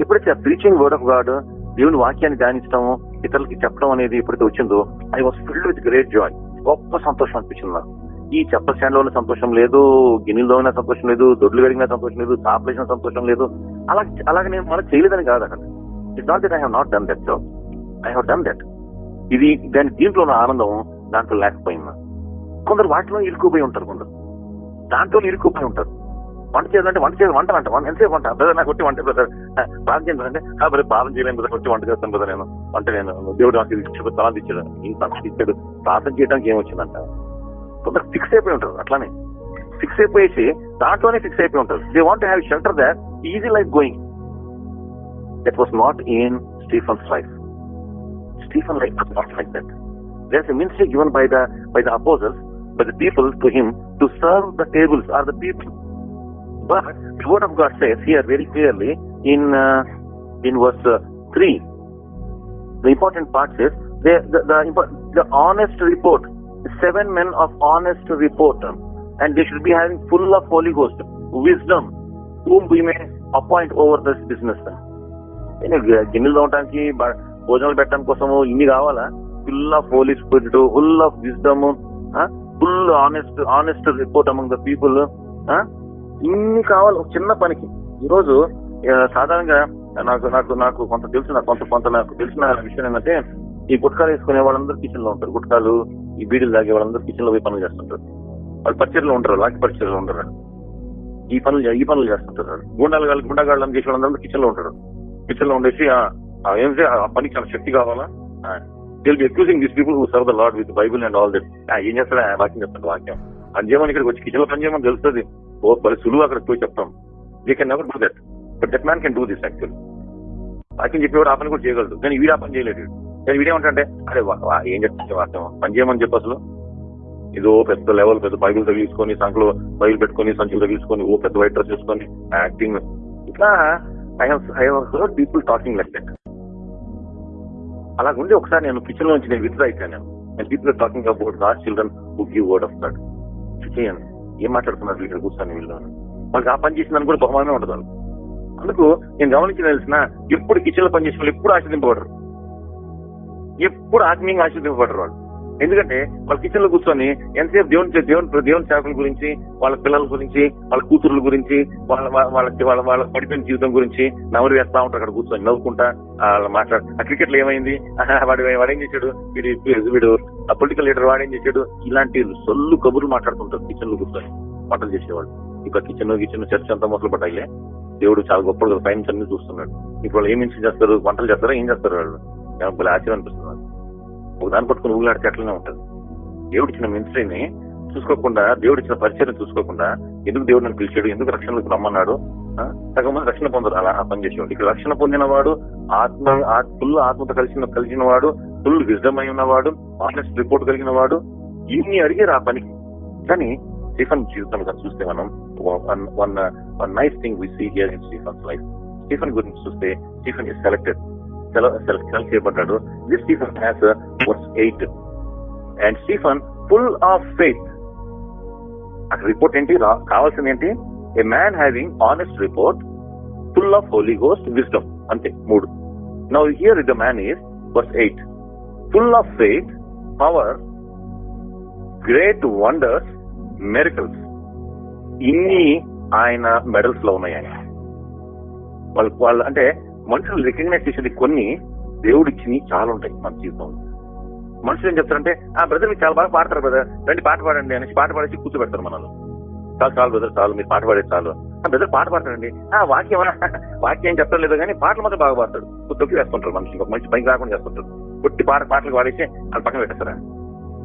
ఎప్పుడైతే ఆ ప్రీచింగ్ వర్డ్ ఆఫ్ గాడ్ దేవుని వాక్యాన్ని ధ్యానించడం ఇతరులకి చెప్పడం అనేది ఎప్పుడైతే వచ్చిందో I was filled with great joy గొప్ప సంతోషం అనిపించింది నాకు. ఈ చెప్పల స్టాండ్లోనే సంతోషం లేదు గిన్నెలు ఉన్న సంతోషం లేదు దొడ్లు కడిగిన సంతోషం లేదు తాపలేసిన సంతోషం లేదు. అలా అలాగే నేను మనకు చేయలేదని కాదు అక్కడ. It's not that I have not done that job I have done that ఇది దాని దీంట్లో ఉన్న ఆనందం దాంట్లో లేకపోయింది కొందరు వాటిలో ఇరుక్కుపోయి ఉంటారు కొందరు. దాంట్లో ఇరుక్కుపోయి ఉంటారు. వంట చేయాలంటే వంట చేయాలి వంట అంట వంట ఎంతసేపు వంట? బ్రదర్ నాకు కొట్టి వంట బ్రదర్ బాగా చేయాలంటే బ్రదర్ బాగా చేయలేము బ్రదర్ కొట్టి వంట చేస్తాను బ్రదర్ నేను. వంట నేను. దేవుడు నాకు ఇచ్చాడు తలా ఇచ్చాడు. ఇంత ఇచ్చాడు. ప్రార్థన చేయడానికి ఏమొచ్చిందంట కొందరు ఫిక్స్ అయిపోయి ఉంటారు అట్లానే. ఫిక్స్ అయిపోయేసి దాంట్లోనే ఫిక్స్ అయిపోయి ఉంటారు. They want have shelter that easy life going that was not in Stephen's life Stephen life was not like that there's a ministry given by the by the apostles, by the people to him to serve the tables or the people. But the word of God says here very clearly in uh, in verse uh, three. The important part says the the, the impo- the honest report. Seven men of honest report, and they should be having full of Holy Ghost, wisdom, whom we may appoint over this business. నేను గిన్నెలు తోమటానికి బ- భోజనాలు పెట్టడానికి కోసము ఇన్ని కావాలా full of Holy Spirit full of wisdom full honest honest report among the people ఇన్ని కావాలి ఒక చిన్న పనికి. ఈరోజు సాధారణంగా నాకు నాకు నాకు కొంత తెలిసిన కొంత కొంత నాకు తెలిసిన విషయం ఏంటంటే ఈ గుట్కాలు వేసుకునే వాళ్ళందరూ కిచెన్లో ఉంటారు. గుట్కాలు ఈ బీడీలు తాగే వాళ్ళందరూ కిచెన్లో పోయి పనులు చేస్తుంటారు. వాళ్ళు పరిచయలో ఉంటారు లాకి పరిచయలో ఉంటారు ఈ పనులు ఈ పనులు చేస్తుంటారు. గుండాలు గాళ్ళు గుండాగాళ్ళని చేసే వాళ్ళందరూ కిచెన్లో ఉంటారు. కిచెన్లో ఉండేసి ఏం చే- ఆ పనికి చాలా శక్తి కావాలా? Will be accusing this people who serve the lord with Bible and all that ఏం చేస్తాడా? వాక్యం చెప్తాడు వాక్యం. అని చేయమని ఇక్కడికి వచ్చి కిచెన్లో పని చేయమని తెలుస్తుంది. ఓ సులువు అక్కడ పోయి చెప్తాం we can never do that but that man can do this actual వాక్యం చెప్పేవాడు ఆ పని కూడా చేయగలదు కానీ వీడు ఆ పని చేయలేడు కానీ వీడేమంటే అరే ఏం చెప్తాను వాక్యం పని చేయమని చెప్పు అసలు ఇదో పెద్ద లెవెల్ పెద్ద బైబిల్ తగిలించుకొని సంఖ్యలో బైబిల్ పెట్టుకొని సంచులు తగిలించుకొని ఓ పెద్ద వైట్ డ్రెస్ చేసుకొని యాక్టింగ్ ఇట్లా I I heard people talking like that అలా ఉండి ఒకసారి నేను కిచెన్ నుంచి నేను విత్డ్రా అయిపోయాను నేను people talking about God children who give word of God చేయను ఏం మాట్లాడుతున్నారు ఇక్కడ కూర్చొని వీళ్ళు? వాళ్ళకి ఆ పని చేసిందని కూడా బహుమానమే ఉండదు అందుకు నేను గమనించిన తెలిసిన ఎప్పుడు కిచెన్లో పని వాళ్ళు ఎప్పుడు ఆశ్రదింపబడరు ఎప్పుడు ఆత్మీయంగా ఆశ్రదింపబడరు వాళ్ళు. ఎందుకంటే వాళ్ళ కిచెన్లో కూర్చొని ఎంతసేపు దేవుని దేవుని దేవుని సేవకుల గురించి వాళ్ళ పిల్లల గురించి వాళ్ళ కూతుర్ల గురించి వాళ్ళ వాళ్ళ వాళ్ళ- వాళ్ళ పడిపోయిన జీవితం గురించి నవరు వేస్తా ఉంటారు అక్కడ కూర్చొని నవ్వుకుంటా వాళ్ళు మాట్లాడు ఆ క్రికెట్లో ఏమైంది? ఆహా, [LAUGHS] వాడు వాడు ఏం చేశాడు? వీడు వీడు ఆ పొలిటికల్ లీడర్ వాడు ఏం చేశాడు? ఇలాంటి సొల్లు కబుర్లు మాట్లాడుతుంటారు కిచెన్లో కూర్చొని. వంటలు చేసేవాళ్ళు. ఇక కిచెన్ కిచెన్ చర్చ్ అంతా మొదలు పడ్డాయిలే దేవుడు చాలా గొప్ప టైమ్స్ అన్ని చూస్తున్నాడు. ఇప్పుడు వాళ్ళు ఏం చేస్తారు? వంటలు చేస్తారా? ఏం చేస్తారు వాళ్ళు? ఆశ్చర్యం అనిపిస్తుంది దాన్ని పట్టుకుని ఊళ్ళాడితే అట్లనే ఉంటుంది. దేవుడు ఇచ్చిన మినిస్ట్రీని చూసుకోకుండా దేవుడు ఇచ్చిన పరిచయం చూసుకోకుండా ఎందుకు దేవుడు నన్ను పిలిచాడు ఎందుకు రక్షణకు రమ్మన్నాడు? సగం మంది రక్షణ పొందరు. అలా ఆ పని చేసేవాడు. ఇక్కడ రక్షణ పొందిన వాడు ఆత్మ ఫుల్ ఆత్మతో కలిసిన కలిసిన వాడు ఫుల్ విజ్డమ్ అయి ఉన్నవాడు ఆనెస్ట్ రిపోర్ట్ కలిగిన వాడు ఇన్ని అడిగారు ఆ పనికి. కానీ స్టీఫన్ జీవితం చూస్తే మనం one one one nice thing we see here in Stephen's life. Stephen గురించి చూస్తే స్టీఫన్ ఇస్ సెలెక్టెడ్. సెలెక్ట్ చేయబడ్డాడు. This Stephen has verse eight and Stephen full of faith అక్కడ రిపోర్ట్ ఏంటి? కావాల్సింది ఏంటి? A man having honest report full of Holy Ghost wisdom అంతే మూడు. Now here the man is verse eight full of faith power great wonders miracles ఇన్ని ఆయన మెడల్స్లో ఉన్నాయి ఆయన వాళ్ళు వాళ్ళు అంటే మనుషులు రికగ్నైజ్ చేసేది కొన్ని దేవుడు ఇచ్చినవి చాలా ఉంటాయి మన జీవితంలో. మనుషులు ఏం చెప్తారంటే ఆ బ్రదర్ మీరు చాలా బాగా పాడతారు బ్రదర్ రండి పాట పాడండి అనేసి పాట పాడేసి కూర్చోబెడతారు మనల్ని. చాలు చాలు బ్రదర్ చాలు మీరు పాట పాడేది చాలు. ఆ బ్రదర్ పాట పాడతారండి ఆ వాక్యం [LAUGHS] వాక్యం ఏం చెప్తారు లేదు కానీ పాటలు మాత్రం బాగా పాడతాడు. దొక్కి వేసుకుంటారు మనిషి ఇంకొక మంచి పైకి రాకుండా చేస్తుంటారు కొట్టి పాట పాటలు పాడేసి వాళ్ళు పక్కన పెట్టేస్తారా?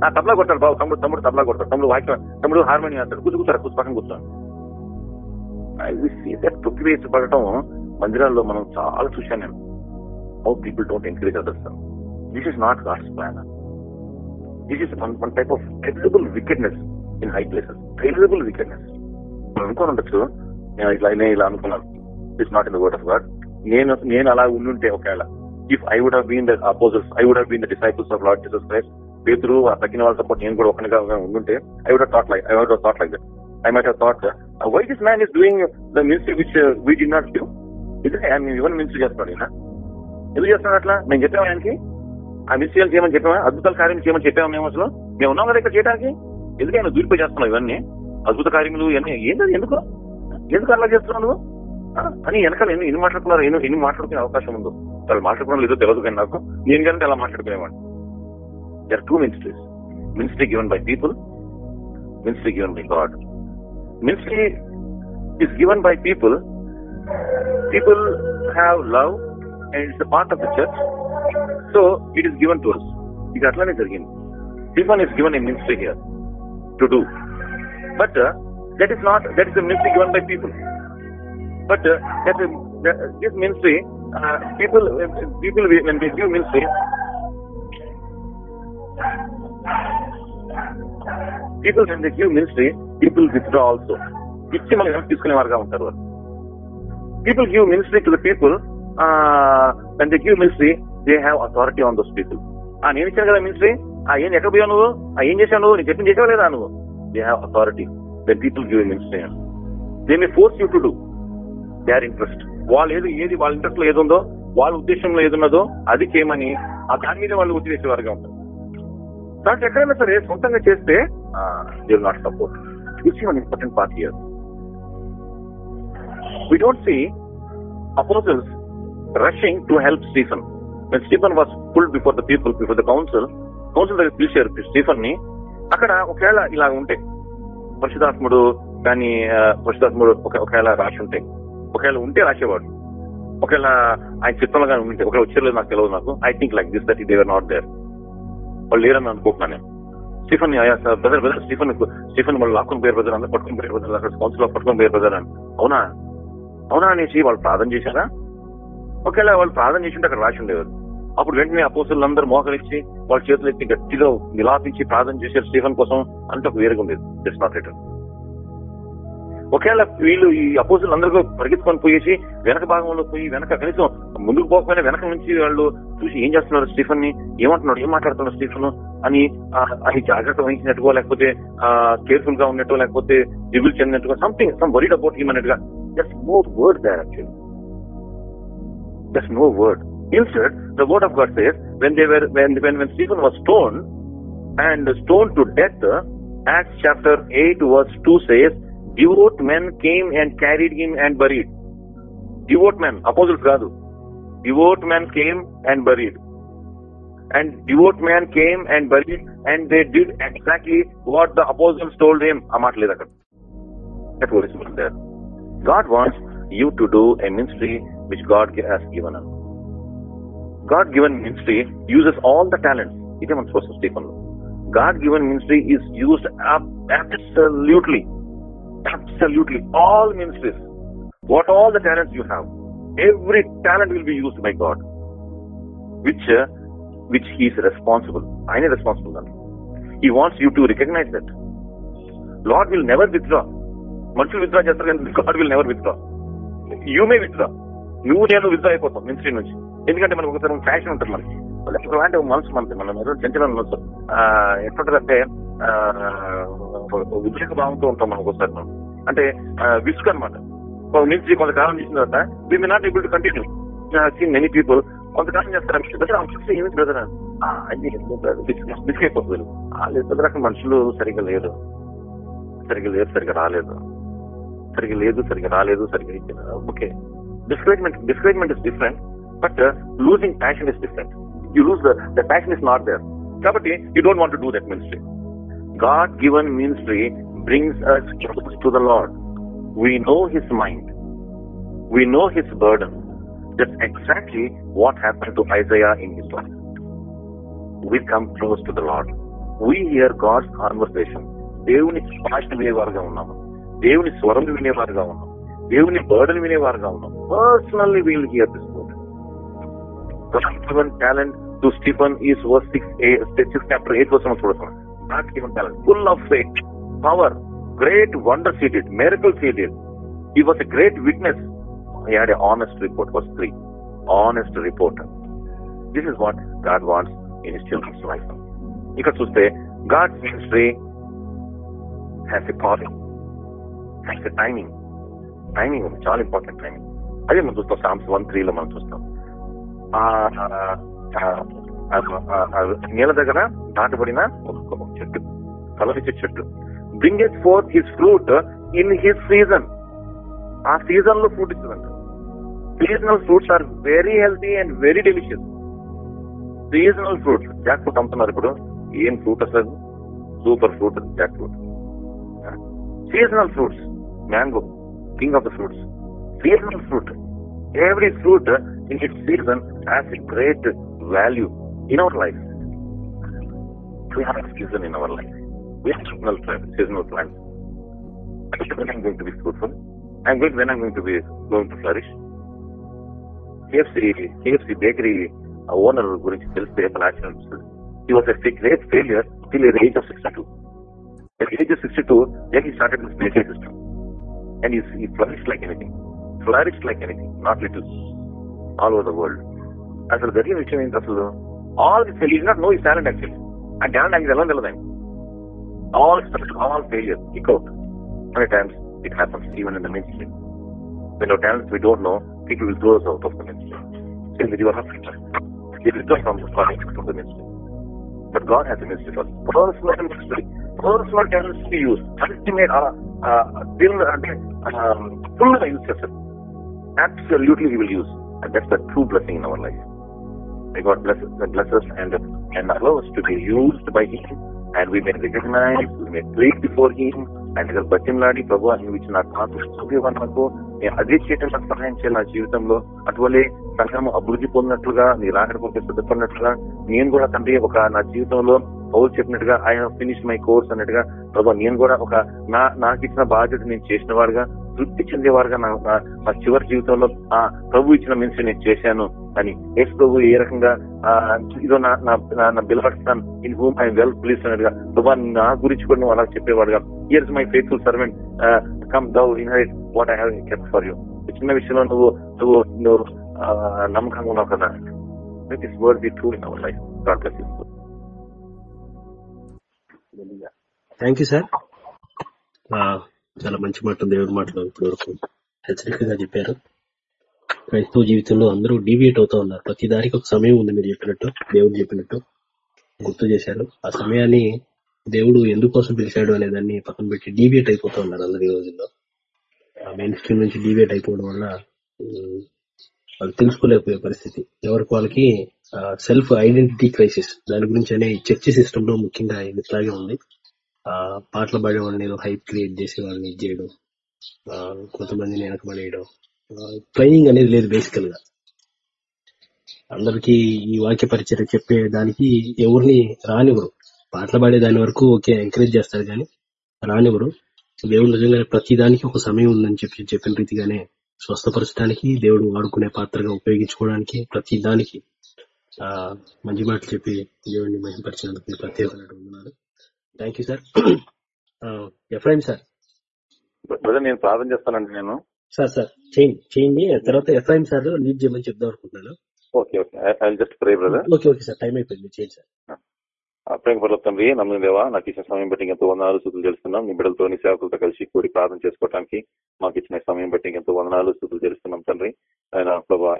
ఆ తబలా కొడతాడు బాబు తమ్ముడు తమ్ముడు తబలా కొడతాడు తమ్ముడు వాక్యం తమ్ముడు హార్మోనియం వేస్తాడు కూర్చు కూర్చోరా కూర్చు పక్కన కూర్చోండి తొక్కి వేసి పడటం మందిరాల్లో మనం చాలా చూశాను నేను. How people don't encourage others this is not God's plan this is one one type of terrible wickedness in high places terrible wickedness మనం అనుకోని ఉండొచ్చు నేను ఇట్లా నేను ఇలా అనుకున్నాను. It's not in the word of God నేను నేను అలా ఉండుంటే ఒకవేళ if I would been the apostles I would been the disciples of lord Jesus Christ Pethuru ఆ తగ్గిన వాళ్ళతో పాటు నేను కూడా ఒకనిగా ఉండుంటే I would thought like I would thought like that I might thought why this man is doing the music which we did not do ఇది ఆయన ఇవన్నీ మినిస్ట్రీ చేస్తున్నాడు ఈయన. ఎందుకు చేస్తున్నాడు అట్లా? మేము చెప్పాము ఆయనకి? ఆ మినిస్ట్రీలు చేయమని చెప్పామా అద్భుతాల కార్యం చేయమని చెప్పాము మేము అసలు? మేము ఉన్నాం కదా ఇక్కడ చేయడానికి ఎందుకు ఆయన దూరిపోయి చేస్తున్నావు ఇవన్నీ? అద్భుత కార్యములు ఇవన్నీ. ఏంటది ఎందుకు? ఎందుకు అలా చేస్తున్నావు నువ్వు? అని వెనకాల ఎన్ని ఎన్ని మాట్లాడుకున్నారు ఎన్ని ఎన్ని మాట్లాడుకునే అవకాశం ఉందో. వాళ్ళు మాట్లాడుకున్నారు లేదో తెలియదు కానీ నాకు. నేను కనుక అలా మాట్లాడుకునేవాడు there two ministries ministry given by people ministry given by God ministry is given by people. People have love and it's a part of the church. So it is given to us. ఇది అట్లానే జరిగింది Stephen is given a ministry here to do. But uh, that is not, that is a ministry given by people. But uh, that is, that, this ministry, uh, people, people when they give ministry, people when they give ministry, people withdraw also. ఇచ్చి మనం వెనక్కి తీసుకునే వారుగా ఉంటారు వాళ్ళు people give ministry to the people and they give ministry they have authority on those people ఆ నేను ఇచ్చాను కదా మినిస్ట్రీ ఆ ఏం ఎక్కడ పోయావు నువ్వు? ఆ ఏం చేసావు నువ్వు? నేను చెప్పింది చేసావు లేదా నువ్వు? They have authority the people give ministry they may force you to do they are interest వాళ్ళు ఏది ఏది వాళ్ళ ఇంట్రెస్ట్లో ఏదుందో వాళ్ళ ఉద్దేశంలో ఏదున్నదో అది చేయమని ఆ దాని మీద వాళ్ళు ఉద్దేశించే వారుగా ఉంటారు. దాంట్లో ఎక్కడైనా సరే సొంతంగా చేస్తే they not support it's one important part year we don't see apostles rushing to help Stephen. When Stephen was pulled before the people, before the council, దగ్గర పిలిచారు స్టీఫన్ని అక్కడ ఒకవేళ ఇలా ఉంటే పరిశుధాత్ముడు కానీ పరిశుధాత్ముడు ఒకవేళ రాసి ఉంటే ఒకవేళ ఉంటే రాసేవాడు. ఒకవేళ ఆయన చిత్రంలో కానీ ఉంటే ఒకవేళ వచ్చేలేదు నాకు తెలియదు నాకు. I think like this that they're not there వాళ్ళు లేరని అనుకుంటున్నాను నేను. Stephen brother brother Stephen Stephen వాళ్ళు లాక్కుని పోయారు బ్రదర్ అందరూ పట్టుకుని పోయారు బ్రదర్ అక్కడ కౌన్సిల్లో పట్టుకుని పోయారు బ్రదర్ అని. అవునా? అవునా అనేసి వాళ్ళు ప్రార్థన చేశారా? ఒకవేళ వాళ్ళు ప్రార్థన చేసి ఉంటే అక్కడ రాసి ఉండేవారు. అప్పుడు వెంటనే అపోసులందరూ మోకరించి వాళ్ళ చేతులు ఎత్తి గట్టిగా విలాపించి ప్రార్థన చేశారు స్టీఫన్ కోసం. అంత ఒక వేరుగా ఉండేది దిస్ నాట్ రిటర్న్ ఒకవేళ వీళ్ళు ఈ అపోజులు అందరికీ పరిగెత్తుకొని పోయేసి వెనక భాగంలో పోయి వెనక కనీసం ముందుకు పోకపోయినా వెనక నుంచి వాళ్ళు చూసి ఏం చేస్తున్నారు స్టీఫన్ని ఏమంటున్నాడు? ఏం మాట్లాడుతున్నాడు స్టీఫన్ అని అది జాగ్రత్త వహించినట్టుగా లేకపోతే కేర్ఫుల్గా ఉన్నట్టు లేకపోతే దిగులు చెందినట్టుగా something some worried about him అన్నట్టుగా There's no word there actually. There's no word. Instead, the word of God says when they were when when, when Stephen was stoned and stoned to death, Acts chapter 8 verse 2 says, devout men came and carried him and buried. Devout men, apostles Gadu. Devout men came and buried. And devout men came and buried and they did exactly what the apostles told him. Amat That was not there. God wants you to do a ministry which God has given us. God given ministry uses all the talents. It man supposed to stay God given ministry is used absolutely. Absolutely. All ministries. What all the talents you have. Every talent will be used by God. Which, uh, which He is responsible. I am responsible. He wants you to recognize that. Lord will never withdraw. మనుషులు విత్డ్రా చేస్తారు కానీ God will never withdraw you may withdraw నువ్వు నేను విత్డ్రా అయిపోతాం మినిస్ట్రీ నుంచి. ఎందుకంటే మనకు ఒకసారి ఫ్యాషన్ ఉంటుంది మనకి. అలాంటి మనసు మనకి. మనం ఏదో చంచలం మనసు ఎట్లుంటదంటే ఆ, ఉద్రేక భావంతో ఉంటాం మనకు ఒకసారి మనం. అంటే విసుగు అనమాట మినిస్ట్రీ కొంతకాలం చేసిన తర్వాత we may not able to continue seen many people కొంతకాలం చేస్తారు. బ్రదర్ ఏమి బ్రదర్ బిస్క్ అయిపోతుంది లేదు రకం మనుషులు సరిగ్గా లేరు. సరిగ్గా లేరు సరిగ్గా రాలేదు. సరిగ్గా లేదు సరిగ్గా రాలేదు సరిగ్గా okay discouragement discouragement is different but losing passion is different you lose the passion is not there కాబట్టి you don't want to do that ministry God given ministry brings us to the lord we know his mind we know his burden that's exactly what happen to Isaiah in his life we come close to the Lord. We hear God's conversation. దేవుని భాష వినేవారుగా ఉన్నాము. దేవుని స్వరం వినేవారుగా ఉన్నాం. దేవుని బర్డన్ వినేవారుగా ఉన్నాం. Personally we'll hear this word talent to Stephen is verse six chapter eight verse చూడతాం not given talent full of faith power great wonder seeded miracle seeded he was a great witness he had a honest report was three. Honest report. This is what god wants in his children's ఇక్కడ చూస్తే God's ministry has a calling has timing timing ఉంది. చాలా ఇంపార్టెంట్ టైమింగ్ అదే మనం చూస్తాం సామ్స్ వన్ త్రీలో మనం చూస్తాం. నీళ్ళ దగ్గర నాటబడిన ఒక చెట్టు కలవించే చెట్టు. Bring it forth his fruit in his season ఆ సీజన్లో fruit ఇస్తుందంట. Seasonal fruits are very healthy and very delicious seasonal fruits jack fruit అమ్ముతున్నారు ఇప్పుడు. ఏం ఫ్రూట్ అసలు? Super fruit jack fruit seasonal fruits Mango king of the fruits seasonal fruit every fruit in its season has a great value in our life we have a season in our life. We have seasonal plans. Seasonal plans. When I'm going to be fruitful, I'm going when I'm going to be going to flourish. KFC KFC bakery uh, owner గురించి తెలిస్తే ఒక యాక్షన్ అనిపిస్తుంది he was a great failure till the age of 62. At the age of 62, then he started this bakery system. And he, he flourished like anything. Flourished like anything, not little. All over the world. అసలు జరిగిన విషయం ఏంటి అసలు all this fail not no is talent actually ఆ టాలెంట్ ఆయనకి ఎలా తెలియదు ఆయన all all failure kick out many times it happens even in the main stream when your talents we don't know people will throws out of the main stream Still, you are not future. You will come from the calling from the ministry. But God has a ministry for us. Personal ministry. Personal talents to use. Ultimate, uh, uh, Uh, till uh, um, fullness I use yourself. Absolutely, we will use. And that's the true blessing in our life. May God bless us, bless us and, and allow us to be used by Him, and we may recognize, we may plead before Him, and it is Bachimladi Prabhu, in which not అదే చేయటం నాకు సహాయం చేయాలి నా జీవితంలో అటువలే సంఘం అభివృద్ధి పొందినట్లుగా నీ రాకడ సిద్ధపడినట్లుగా నేను కూడా తండ్రి ఒక నా జీవితంలో పౌరు చెప్పినట్టుగా ఆయన ఫినిష్ మై కోర్స్ అన్నట్టుగా ప్రభా నేను కూడా ఒక నా నాకు ఇచ్చిన బాధ్యత నేను చేసిన వాడుగా తృప్తి చెందేవారుగా నా నా- చివరి జీవితంలో ఆ ప్రభు ఇచ్చిన మినిస్ట్రీ నేను చేశాను అని. ఎస్ ప్రభు ఏ రకంగా ఇదో నా నా నా- in whom I well please అన్నట్టుగా ప్రభా నా గురించి కూడా నువ్వు అలా చెప్పేవాడుగా. Years my faithful servant come thou inherit what I have kept for you చిన్న విషయంలో నువ్వు నువ్వు నువ్వు నమ్మకంగా ఉన్నావు కదా it is word the true in our life God bless you thank you sir చాలా మంచి మాట దేవుడి మాటలు ఇప్పటి వరకు హెచ్చరికగా చెప్పారు. క్రైస్తవ జీవితంలో అందరూ డీవియేట్ అవుతా ఉన్నారు. ప్రతి దానికి ఒక సమయం ఉంది మీరు చెప్పినట్టు దేవుడు చెప్పినట్టు గుర్తు చేశారు. ఆ సమయాన్ని దేవుడు ఎందుకోసం పిలిచాడు అనే దాన్ని పక్కన పెట్టి డీవియేట్ అయిపోతూ ఉన్నారు అందరు ఈ రోజుల్లో. ఆ మెయిన్ స్ట్రీమ్ నుంచి డీవియేట్ అయిపోవడం వల్ల వాళ్ళు తెలుసుకోలేకపోయే పరిస్థితి. ఎవరికి వాళ్ళకి సెల్ఫ్ ఐడెంటిటీ క్రైసిస్ దాని గురించి అనే చర్చి సిస్టమ్లో ముఖ్యంగా ఇట్లాగే ఉంది. ఆ పాటలు పాడేవాళ్ళని హైప్ క్రియేట్ చేసే వాళ్ళని ఇది చేయడం ఆ, కొంతమందిని వెనకబడేయడం ట్రైనింగ్ అనేది లేదు బేసికల్గా. అందరికి ఈ వాక్య పరిచయం చెప్పే దానికి ఎవరిని రానివ్వరు. పాటలు పాడే దాని వరకు ఓకే ఎంకరేజ్ చేస్తారు కానీ రానివ్వరు. దేవుడు నిజంగానే ప్రతి దానికి ఒక సమయం ఉందని చెప్పి చెప్పిన రీతిగానే స్వస్థపరచడానికి దేవుడు వాడుకునే పాత్రగా ఉపయోగించుకోవడానికి ప్రతి దానికి ఆ మంచి మాటలు చెప్పి దేవుడిని మహిమపరిచినందుకు మీకు ప్రత్యేకమైన వందనాలు. Thank you sir FIM sir brother నేను ప్రార్థన చేస్తానండి నేను. సార్ సార్ చేయండి చేయండి. తర్వాత ఎఫ్ఐఎం సార్ లీడ్ చేయమని చెప్దాం అనుకుంటున్నాను. Okay okay I just pray brother okay okay sir time అయిపోయింది. చేయండి సార్ ప్రేమ పర్ల తండ్రి నమ్మిన దేవా నాకు ఇచ్చిన సమయం బట్టి ఎంతో వందనాలు స్థుతులు తెలుస్తున్నాం మీ బిడ్డలతో సేవకులతో కలిసి కూడి ప్రార్థన చేసుకోవడానికి మాకు ఇచ్చిన సమయం బట్టి ఎంతో వందనాలు స్థుతులు తెలుస్తున్నాం తండ్రి. ఆయన ప్రభా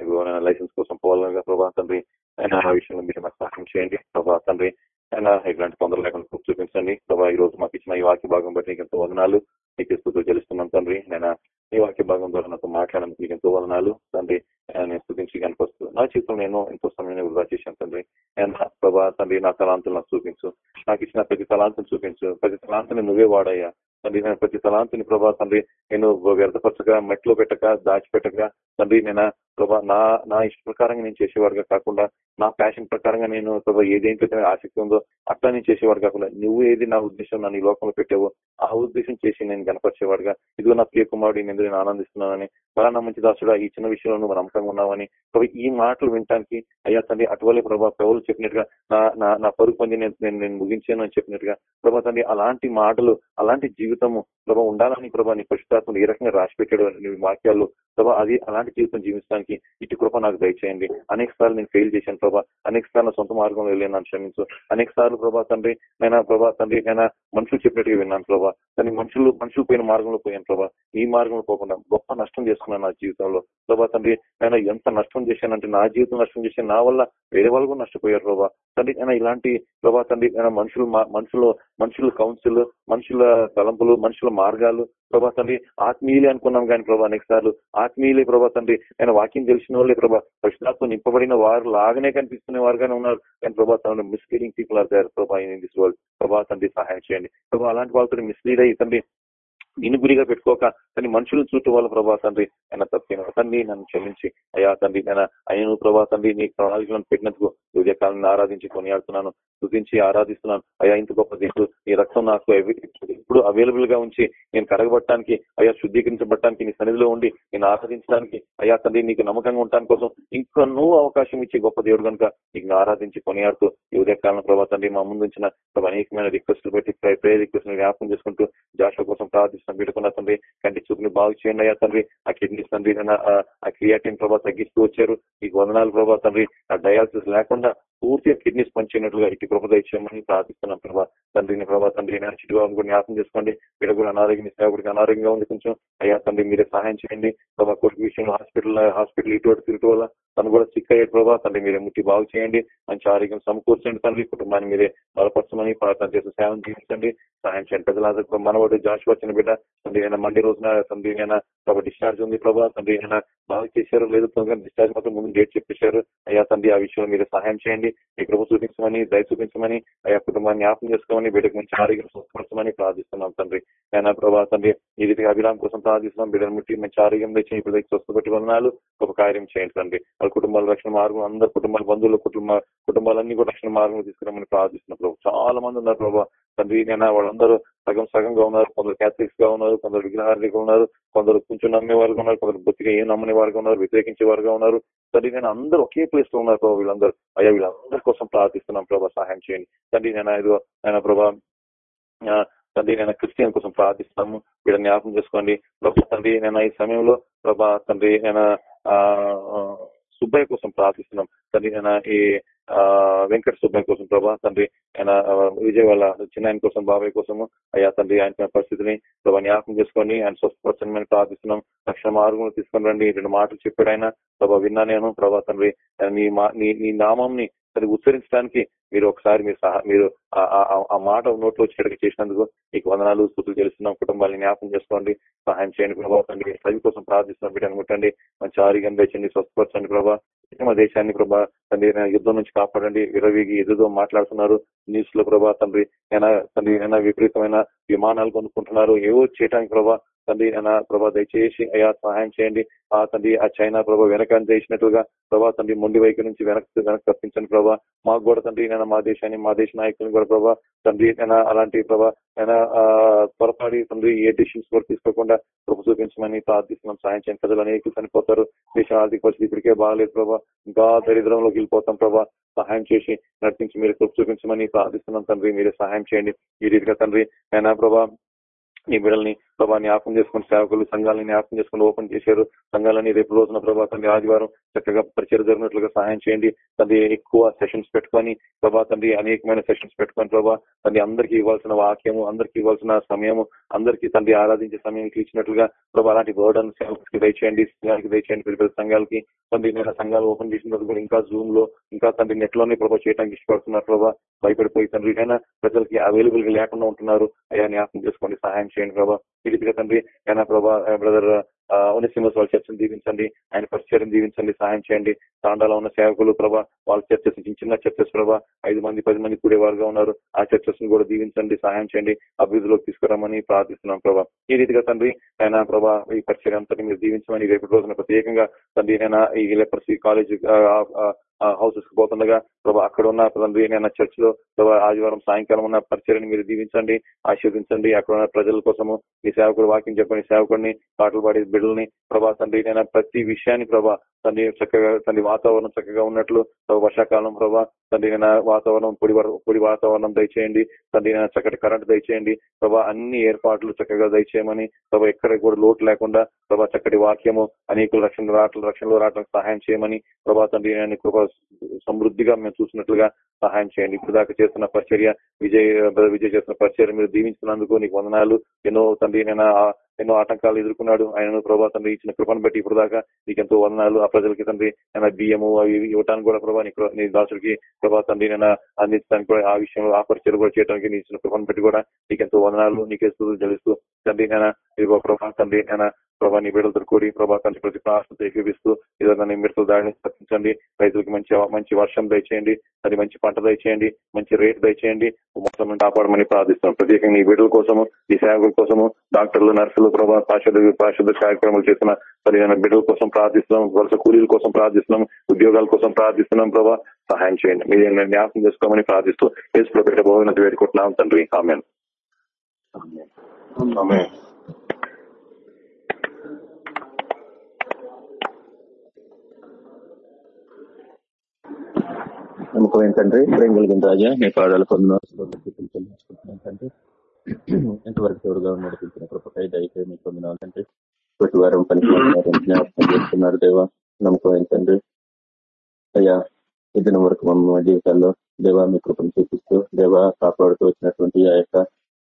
లైసెన్స్ కోసం పోవాలని ప్రభా తండ్రి. ఆయన ఆ విషయంలో మీరు నాకు సహాయం చేయండి ప్రభా తండ్రి. ఆయన ఇలాంటి తొందర లేకుండా చూపించండి. ప్రభా ఈ రోజు మాకు ఇచ్చిన ఈ వాక్య భాగం బట్టి ఎంతో వందనాలు. మీకు స్థుతులు తెలుస్తున్నాం తండ్రి. నేను ఈ వాక్య భాగం ద్వారా నాతో మాట్లాడడానికి మీకు ఎంతో వదనాలు. తండ్రి నేను స్థుతించి కనిపిస్తూ నా జీవితంలో నేను ఎంతో సమయం వృధా చేశాను తండ్రి. ప్రభా తండ్రి నా తలాంతులు నాకు చూపించు. నాకు ఇచ్చిన ప్రతి తలాంతుని చూపించు. ప్రతి తలాంతుని నువ్వే వాడయ్యా. తండ్రి నేను ప్రతి తలాంతుని ప్రభా తండ్రి నేను వ్యర్థపరచగా మెట్లో పెట్టక దాచిపెట్టక తండ్రి నేను ప్రభా నా నా ఇష్ట ప్రకారంగా నేను చేసేవాడుగా కాకుండా నా ప్యాషన్ ప్రకారంగా నేను ప్రభా ఏదేంటైతే ఆసక్తి ఉందో అట్లా నేను చేసేవాడు కాకుండా నువ్వు ఏది నా ఉద్దేశం నన్ను ఈ లోకంలో పెట్టావో ఆ ఉద్దేశం చేసి నేను కనపరిచేవాడుగా ఇదిగో నా ప్రియ కుమారుడు నేను నేను ఆనందిస్తున్నానని ఫలానా మంచి దాసుడు ఈ చిన్న విషయంలో నువ్వు నమ్మకంగా ఉన్నావని ప్రభా ఈ మాటలు వినటానికి అయ్యా తండ్రి అటువలే ప్రభా ప్రభులు చెప్పినట్టుగా నా నా నా పరుగు పొంది నేను నేను ముగించాను అని చెప్పినట్టుగా ప్రభా తండ్రి అలాంటి మాటలు అలాంటి జీవితము ప్రభా ఉండాలని ప్రభా నీ పరిశుద్ధాత్మలు ఏ రకంగా రాసి పెట్టాడు నీ ప్రభా అది అలాంటి జీవితం జీవిస్తాను జీవించడానికి ఇటు కృప నాకు దయచేయండి. అనేక సార్లు నేను ఫెయిల్ చేశాను ప్రభా. అనేక సార్లు సొంత మార్గంలో వెళ్ళాను నన్ను క్షమించు. అనేక సార్లు ప్రభా తండ్రి నేను ప్రభా తండ్రి నేను మనుషులు చెప్పినట్టుగా విన్నాను ప్రభా. కానీ మనుషులు మనుషులు పోయిన మార్గంలో పోయాను ప్రభా. ఈ మార్గంలో పోకుండా గొప్ప నష్టం చేసుకున్నాను నా జీవితంలో. ప్రభా తండ్రి నేను ఎంత నష్టం చేశానంటే నా జీవితం నష్టం చేశాను. నా వల్ల వేరే వాళ్ళు కూడా నష్టపోయారు ప్రభా. తండ్రి నేను ఇలాంటి ప్రభా తండ్రి నేను మనుషులు మనుషులు మనుషుల కౌన్సిల్ మనుషుల తలంపులు మనుషుల మార్గాలు ప్రభా తండ్రి ఆత్మీయులే అనుకున్నాం కానీ ప్రభా అనేక సార్లు. ఆత్మీయులే ప్రభా తండ్రి ఆయన వాక్యం తెలిసిన వాళ్ళే ప్రభా. పరిశుధాత్మ నింపబడిన వారు లాగానే కనిపిస్తున్న వారుగానే ఉన్నారు. కానీ ప్రభా తండ్రి మిస్లీడింగ్ పీపుల్ ఆర్ దేర్ ప్రభా ఇన్ దిస్ వరల్డ్ ప్రభా తండ్రి సహాయం చేయండి. ప్రభా అలాంటి వాళ్ళతో మిస్లీడ్ అయ్యి తండ్రి నిన్ను గురిగా పెట్టుకోక కానీ మనుషులు చుట్టూ వాళ్ళ ప్రభా తండ్రి ఆయన తప్పిన తండ్రి నన్ను క్షమించి. అయ్యా తండ్రి నేను అయ్యను ప్రభా తండ్రి నీ ప్రణాళికలను పెట్టినందుకు ఉదయకాలను ఆరాధించి కొనియాడుతున్నాను. స్థుతించి ఆరాధిస్తున్నాను. అయ్యా ఇంత గొప్ప దేవుడు నీ రక్తం నాకు ఎప్పుడు ఇప్పుడు అవైలబుల్గా ఉంచి నేను కడగబట్టడానికి అయ్యా శుద్ధీకరించబట్టడానికి నీ సన్నిధిలో ఉండి నేను ఆరాధించడానికి అయ్యా తండ్రి నీకు నమ్మకంగా ఉండటానికి కోసం ఇంకా నువ్వు అవకాశం ఇచ్చే గొప్ప దేవుడు కనుక నీకు ఆరాధించి కొనియాడుతూ ఈ ఉదయకాలను ప్రభా తండ్రి మా ముందుంచిన అనేకమైన రిక్వెస్ట్లు పెట్టి ప్రే రిక్వెస్ట్ జ్ఞాపకం చేసుకుంటూ జాష కోసం ప్రార్థిస్తున్నాం విడుకున్న తండ్రి. కంటి చూపుని బాగు చేయండి అయ్యా తండ్రి. ఆ కిడ్నీస్ తండ్రి ఆ క్రియాటిన్ ప్రభావ తగ్గిస్తూ వచ్చారు. ఈ వందనాలు ప్రభావ తండ్రి. ఆ డయాలసిస్ లేకుండా పూర్తిగా కిడ్నీస్ పనిచేయనట్లుగా ఇటు కృప దయచేయమని ప్రార్థిస్తున్నాం ప్రభా. తండ్రిని ప్రభా తండ్రి నా చిట్టుబాబు కూడా జ్ఞాపకం చేసుకోండి. వీళ్ళ కూడా అనారోగ్యం సేవకుడికి అనారోగ్యంగా ఉంది. కొంచెం అయ్యా తండ్రి మీరే సహాయం చేయండి. ప్రభా కొడుకు విషయంలో హాస్పిటల్ హాస్పిటల్ ఇటు తిరుగుతూ వల్ల తను కూడా సిక్ అయ్యాడు ప్రభా. తండ్రి మీరే ముట్టి బాగు చేయండి. మంచి ఆరోగ్యం సమకూర్చండి తండ్రి. కుటుంబాన్ని మీరే బలపరచమని ప్రార్థన చేసి సేవం జీవించండి సహాయం చేయండి. పెద్దల మనవాడు జాష్ వచ్చిన బిడ్డ తండ్రి ఏమైనా మండే రోజున తండ్రి అయినా ప్రభా డిశ్చార్జ్ ఉంది ప్రభా. తండ్రి అయినా బాగు చేశారు లేదు డిశ్చార్జ్ మాత్రం ముందు డేట్ చెప్పేశారు. అయ్యా తండ్రి ఆ విషయంలో మీరు సహాయం చేయండి. ఈ కృప చూపించమని దయ చూపించమని ఆ కుటుంబాన్ని జ్ఞాపం చేసుకోమని బిడ్డకు మంచి ఆరోగ్యం స్వస్థపరచమని ప్రార్థిస్తున్నాం తండ్రి. అయినా ప్రభా తండ్రి ఈ రీతిగా అభిరామ్ కోసం ప్రార్థిస్తున్నాం. బిడ్డను ముట్టి మంచి ఆరోగ్యం తెచ్చి ఇప్పుడు స్వస్థపట్టి వందనాలు ఒక కార్యం చేయండి తండ్రి. వాళ్ళ కుటుంబాల రక్షణ మార్గం అందరు కుటుంబాల బంధువుల కుటుంబ కుటుంబాలన్నీ కూడా రక్షణ మార్గం తీసుకురామని ప్రార్థిస్తున్నాం ప్రభు. చాలా మంది ఉన్నారు ప్రభా తండ్రి నేను వాళ్ళందరూ సగం సగంగా ఉన్నారు. కొందరు క్యాథలిక్స్గా ఉన్నారు కొందరు విగ్రహార్థిగా ఉన్నారు కొందరు కొంచెం నమ్మే వారుగా ఉన్నారు కొందరు బొత్తిగా ఏం నమ్మని వారుగా ఉన్నారు వ్యతిరేకించే వారుగా ఉన్నారు. తండ్రి నేను అందరూ ఒకే ప్లేస్లో ఉన్నారు ప్రభావ వీళ్ళందరూ. అయ్యా వీళ్ళందరి కోసం ప్రార్థిస్తున్నాం ప్రభా సహాయం చేయండి. తండ్రి నేను ఇదిగో ఆయన ప్రభా ఆ, తండ్రి నేను క్రిస్టియన్ కోసం ప్రార్థిస్తాము. వీళ్ళని జ్ఞాపకం చేసుకోండి. ప్రభా తండ్రి నేను ఈ సమయంలో ప్రభా తండ్రి నేను ఆ, సుబ్బయ్య కోసం ప్రార్థిస్తున్నాం. తండ్రి ఆయన ఈ ఆ, వెంకట సుబ్బయ్య కోసం ప్రభా తండ్రి ఆయన విజయవాడ చిన్న ఆయన కోసం బాబాయ్ కోసము అయ్యా తండ్రి ఆయన పరిస్థితిని ప్రభా జ్ఞాపకం చేసుకోండి ఆయన స్వస్థపరచని ప్రార్థిస్తున్నాం. రక్షణ మార్గంలో తీసుకొని రండి. రెండు మాటలు చెప్పాడు ఆయన. ప్రభా విన్నా నేను. ప్రభా తండ్రి నీ మా నీ నీ నామంని అది ఉచ్చరించడానికి మీరు ఒకసారి మీరు సహా మీరు ఆ- మాట నోట్లో వచ్చేటట్టు చేసినందుకు మీకు వందనాలు స్థుతులు తెలుస్తున్నాం కుటుంబాన్ని జ్ఞాపకం చేసుకోండి. సహాయం చేయండి ప్రభావ తండ్రి కోసం ప్రార్థిస్తున్నాం. బిడ్డ అనుకుంటండి మంచి ఆరోగ్యం తెచ్చండి స్వస్థపరచండి ప్రభా. మా దేశాన్ని ప్రభా తండ్రి యుద్ధం నుంచి కాపాడండి. విరవీగి ఎదురుతో మాట్లాడుతున్నారు. న్యూస్లో ప్రభా తండ్రి తండ్రి నేను విపరీతమైన విమానాలు కొనుక్కుంటున్నారు. ఏవో చేయడానికి ప్రభా తండ్రి నేను ప్రభా దయచేసి అయ్యా సహాయం చేయండి. ఆ తండ్రి ఆ చైనా ప్రభా వెనక చేసినట్లుగా ప్రభా తండ్రి మొండి వైపు నుంచి వెనక్కి వెనక్కి తప్పించండి ప్రభా. మాకు కూడా తండ్రి నేను మా దేశాన్ని మా దేశ నాయకులను కూడా ప్రభా తండ్రి నేను అలాంటి ప్రభా నేను త్వరపాడి తండ్రి ఏ డిసిషన్స్ కూడా తీసుకోకుండా ప్రభు చూపించమని ప్రార్థిస్తున్నాం. సాయం చేయండి ప్రజలు అనేక చనిపోతారు. దేశం ఆర్థిక పరిస్థితి ఇప్పటికే బాగాలేదు ప్రభా. ఇంకా దరిద్రంలోకి వెళ్ళిపోతాం ప్రభా. సహాయం చేసి నడిపించి మీరు కృప చూపించమని ప్రార్థిస్తున్నాం తండ్రి. మీరే సహాయం చేయండి. ఈ రీతిగా తండ్రి అయినా ప్రభా ఈ బిడ్డల్ని ప్రభా జ్ఞాపకం చేసుకుని సేవకులు సంఘాలని జ్ఞాపకం చేసుకుని ఓపెన్ చేశారు. సంఘాలని రేపు రోజున ప్రభా తండ్రి ఆదివారం చక్కగా పరిచయం జరిగినట్లుగా సహాయం చేయండి. తండ్రి ఎక్కువ సెషన్స్ పెట్టుకొని ప్రభా తండ్రి అనేకమైన సెషన్స్ పెట్టుకొని ప్రభా తండ్రి అందరికీ ఇవ్వాల్సిన వాక్యము అందరికీ ఇవ్వాల్సిన సమయము అందరికీ తండ్రి ఆరాధించే సమయం ఇచ్చినట్లుగా ప్రభా అలాంటి బర్డన్ సేవకులకి దయచేయండి సంఘాలకి దయచేయండి పెద్ద పెద్ద సంఘాలకి. తండ్రి నేను సంఘాలు ఓపెన్ చేసిన కూడా ఇంకా జూమ్లో ఇంకా తండ్రి నెట్లోనే ప్రభా చేయడానికి ఇష్టపడుతున్నారు ప్రభా. భయపడిపోయి తండ్రి అయినా ప్రజలకి అవైలబుల్గా లేకుండా ఉంటున్నారు. అయ్యా జ్ఞాపకం చేసుకోండి సహాయం చేయండి ప్రభా. రీతిగా తండ్రి. కానీ ప్రభా బ్రదర్ ఉనిసిమస్ వాళ్ళ చర్చను దీవించండి. ఆయన పరిచయం దీవించండి సహాయం చేయండి. తాండాలో ఉన్న సేవకులు ప్రభా వాళ్ళ చర్చస్ చిన్న చిన్న చర్చస్ ప్రభా ఐదు మంది పది మంది కూడేవారుగా ఉన్నారు. ఆ చర్చస్ను కూడా దీవించండి సహాయం చేయండి అభివృద్ధిలోకి తీసుకురామని ప్రార్థిస్తున్నాం ప్రభా. ఈ రీతిగా తండ్రి ఆయన ప్రభా ఈ పరిచయం అంతా మీరు దీవించమని రేపు రోజున ప్రత్యేకంగా తండ్రి నేను ఈ లెపర్సీ కాలేజ్ హౌసెస్కి పోతుండగా ప్రభా అక్కడ ఉన్న తండ్రి నేను చర్చ్లో ప్రభా ఆదివారం సాయంకాలం ఉన్న పరిచయని మీరు దీవించండి ఆశీర్వదించండి. అక్కడ ఉన్న ప్రజల కోసము మీ సేవకుడు వాక్యం చెప్పండి. సేవకుడిని పాటలు పాడే బిడ్డల్ని ప్రభా తండ్రి నేను ప్రతి విషయాన్ని ప్రభా తండ్రి చక్కగా తండ్రి వాతావరణం చక్కగా ఉన్నట్లు వర్షాకాలం ప్రభా తండ్రి వాతావరణం పొడి పొడి వాతావరణం దయచేయండి తండ్రి చక్కటి కరెంట్ దయచేయండి ప్రభా అన్ని ఏర్పాట్లు చక్కగా దయచేయమని ప్రభా ఎక్కడ కూడా లోటు లేకుండా ప్రభా చక్కటి వాక్యము అనేకులు రక్షణ రావట్ల రక్షణలో రావడానికి సహాయం చేయమని ప్రభా తండ్రి నేను కృప సమృద్ధిగా మేము చూసినట్లుగా సహాయం చేయండి. ఇప్పుడు దాకా చేస్తున్న పరిచర్య విజయ్ విజయ్ చేస్తున్న పరిచర్య మీరు దీవించినందుకు నీకు వందనాలు. ఎన్నో తండ్రి నేను ఎన్నో ఆటంకాలు ఎదుర్కొన్నాడు. ఆయన ప్రభా తండ్రి ఇచ్చిన కృపను బట్టి ఇప్పుడు దాకా నీకు ఎంతో వందనాలు. ఆ ప్రజలకి తండ్రి ఆయన బియ్యము అవి ఇవి ఇవ్వటానికి కూడా ప్రభా నీ దాసుడికి ప్రభా తండ్రి నేను అందించడానికి కూడా ఆ విషయంలో ఆ పరిచయం కూడా చేయడానికి నీ ఇచ్చిన కృపను బట్టి కూడా నీకు ఎంతో వందనాలు. నీకే స్థుతులు చెల్లిస్తూ తండ్రి నేను ఇదిగో ప్రభా తండ్రి నేను ప్రభా నీ బిడ్డలతో కూడి ప్రభా తండ్రి ప్రతి ప్రార్థన ఏకీపిస్తూ ఏదైనా నీ మిడతలు దాడిని తప్పించండి రైతులకు మంచి మంచి వర్షం దయచేయండి. అది మంచి పంట దయచేయండి. మంచి రేట్ దయచేయండి. మొత్తం కాపాడమని ప్రార్థిస్తున్నాం. ప్రత్యేకంగా ఈ బిడ్డల కోసము ఈ సేవకుల కోసము డాక్టర్లు నర్సులు ప్రభా పారిశుద్ధ పారిశుద్ధ కార్యక్రమాలు చేసిన సరైన బిడ్డల కోసం ప్రార్థిస్తున్నాం. వలస కూలీల కోసం ప్రార్థిస్తున్నాం. ఉద్యోగాల కోసం ప్రార్థిస్తున్నాం ప్రభా. సహాయం చేయండి. మీరు జ్ఞాపకం చేసుకోమని ప్రార్థిస్తూ యేసు పెట్టే భోజనం వేడుకుంటున్నాం తండ్రి. ఆమె ఆమె నమ్మకం ఏంటంటే ప్రేమ కలిగిన రాజా మీ పాదాలు చెల్లించుకుంటున్నాను తండ్రి ఎంతవరకు తోడుగా నడిపించిన కృపకై దయచేసి మీకు పొందినాలు ప్రతి వారం పనికి జ్ఞాపకం చేస్తున్నారు దేవా. నమ్మకం ఏంటండ్రి అయ్యా ఇద్దరు వరకు మా జీవితాల్లో దేవా మీ కృపను చూపిస్తూ దేవా కాపాడుతూ వచ్చినటువంటి ఆ యొక్క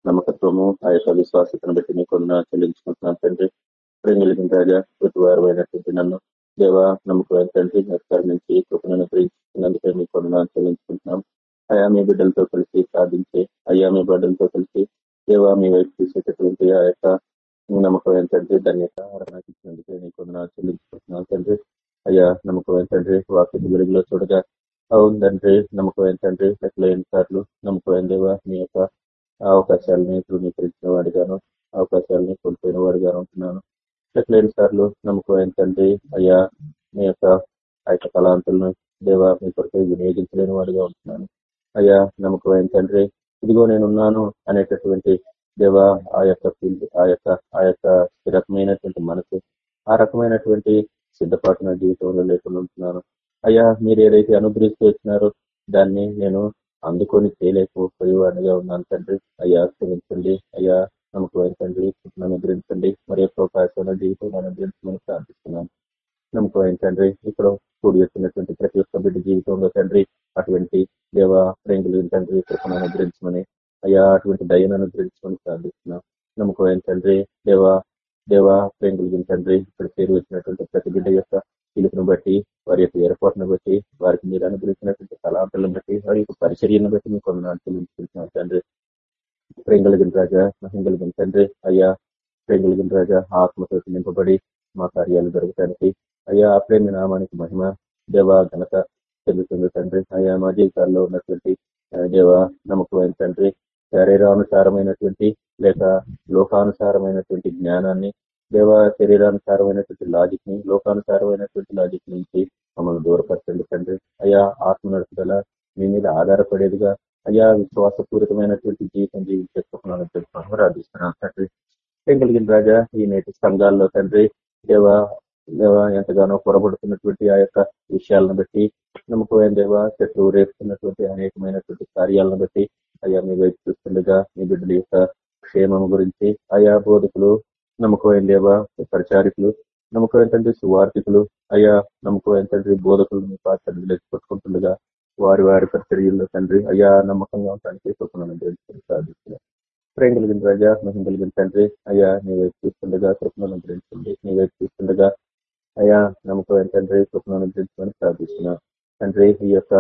నమ్మకత్వము ఆ యొక్క విశ్వాసతను బట్టి మీకు చెల్లించుకుంటున్నాను తండ్రి. ప్రేమ కలిగిన రాజా ప్రతి వారం అయినటువంటి నన్ను దేవా నమ్మకం ఏంటంటే నమస్కారం నుంచి కృపణను గురించి అనుగ్రహించినందుకే మీ కొందనాలు చెల్లించుకుంటున్నాం అయా మీ బిడ్డలతో కలిసి సాధించి అయ్యా మీ బిడ్డలతో కలిసి దేవా మీ వైపు తీసేటటువంటి ఆ యొక్క నమ్మకం ఏంటంటే ధన్యత నాకు ఇచ్చినందుకే నీ కొందనాలు చెల్లించుకుంటున్నాం తండ్రి. అయ్యా నమ్మకం ఏంటంటే వాక్య వెలుగులో చూడగా అవును తండ్రి నమ్మకం ఏంటంటే ఎట్లా సార్లు నమ్మకం దేవా మీ యొక్క అవకాశాలని ధృవీకరించిన వాడిగాను అవకాశాలని కోల్పోయిన వాడిగా ఉంటున్నాను లెక్కలేని సార్లు నమ్మకం ఏంటంటే అయ్యా మీ యొక్క ఆ యొక్క కళాంతులను దేవా మీ కొరకు వినియోగించలేని వాడిగా ఉంటున్నాను. అయ్యా నమ్మకం ఏంటంటే ఇదిగో నేనున్నాను అనేటటువంటి దేవా ఆ యొక్క ఆ యొక్క ఆ యొక్క రకమైనటువంటి మనసు ఆ రకమైనటువంటి సిద్ధపాటు నా జీవితంలో లేకుండా ఉంటున్నాను. అయ్యా మీరు ఏదైతే అనుగ్రహిస్తూ వచ్చినారో దాన్ని నేను అందుకొని చేయలేకపోయేవాడిగా ఉన్నాను తండ్రి. అయ్యా క్షమించండి. అయ్యా నమ్మకం తండ్రి? అనుగ్రహించండి. మరి యొక్క అవకాశం జీవితంలో అనుగ్రహించమని ప్రార్థిస్తున్నాను. నమ్మకం తండ్రి? ఇక్కడ కూడి వచ్చినటువంటి ప్రతి ఒక్క బిడ్డ జీవితంలో తండ్రి అటువంటి దేవ ప్రేంగులు తండ్రి కృపను అనుగ్రహించమని అయ్యా అటువంటి దయను అనుగ్రహించమని ప్రార్థిస్తున్నాం. నమ్మకం తండ్రి దేవ దేవ ప్రేంగులు తండ్రి ఇక్కడ పేరు వచ్చినటువంటి ప్రతి బిడ్డ యొక్క పిలుపును బట్టి వారి యొక్క ఏర్పాటును బట్టి వారికి మీరు అనుగ్రహించినటువంటి కళాంతలను బట్టి వారి యొక్క పరిచర్యను బట్టి మీకు అనుగ్రహించుకుంటున్నాం తండ్రి. ప్రేంగలిగిన రాజా మహింగలిగిన తండ్రి అయ్యా ప్రేంగలిగిన రాజా ఆత్మతో నింపబడి మా కార్యాలు జరగటానికి అయ్యా ప్రేమి నామానికి మహిమ. దేవ ఘనత చెందుతుంది తండ్రి. అయ్యా మా జీవితాల్లో ఉన్నటువంటి దేవ నమ్మకమైన తండ్రి శరీరానుసారమైనటువంటి లేక లోకానుసారమైనటువంటి జ్ఞానాన్ని దేవ శరీరానుసారమైనటువంటి లాజిక్ని లోకానుసారమైనటువంటి లాజిక్ నుంచి మమ్మల్ని దూరపరచండి తండ్రి. అయ్యా ఆత్మ నడుపుదల మీ మీద ఆధారపడేదిగా అయ్యా విశ్వాసపూరితమైనటువంటి జీవితం జీవించేసుకున్నాను చెప్పి రాధిస్తున్నాను తండ్రి. కలిగిన రాజా ఈ నేటి సంఘాల్లో తండ్రి దేవ దేవా ఎంతగానో పొరబడుతున్నటువంటి ఆ యొక్క విషయాలను బట్టి నమ్మకమైన దేవ శత్రువు రేపుతున్నటువంటి అనేకమైనటువంటి కార్యాలను బట్టి అయ్యా మీ వైపు చూస్తుండగా మీ బిడ్డల యొక్క క్షేమం గురించి ఆయా బోధకులు నమ్మకమైన దేవ ప్రచారికులు నమ్మకం ఏంటంటే సువార్థికులు అయ్యా నమ్మకం తండ్రి బోధకులు మీ పాత్ర వారి వారి పరిచర్యల్లో తండ్రి అయ్యా నమ్మకంగా ఉండడానికి కృపణను సాధిస్తున్నారు ప్రేమ కలిగిన రాజా మహిం కలిగిన తండ్రి అయ్యా నీ వైపు చూస్తుండగా కృపణను గ్రహించండి నీ వైపు చూస్తుండగా అయ్యా నమ్మకమైన తండ్రి? కృపణను గ్రహించమని ప్రార్థిస్తున్నా. తండ్రి ఈ యొక్క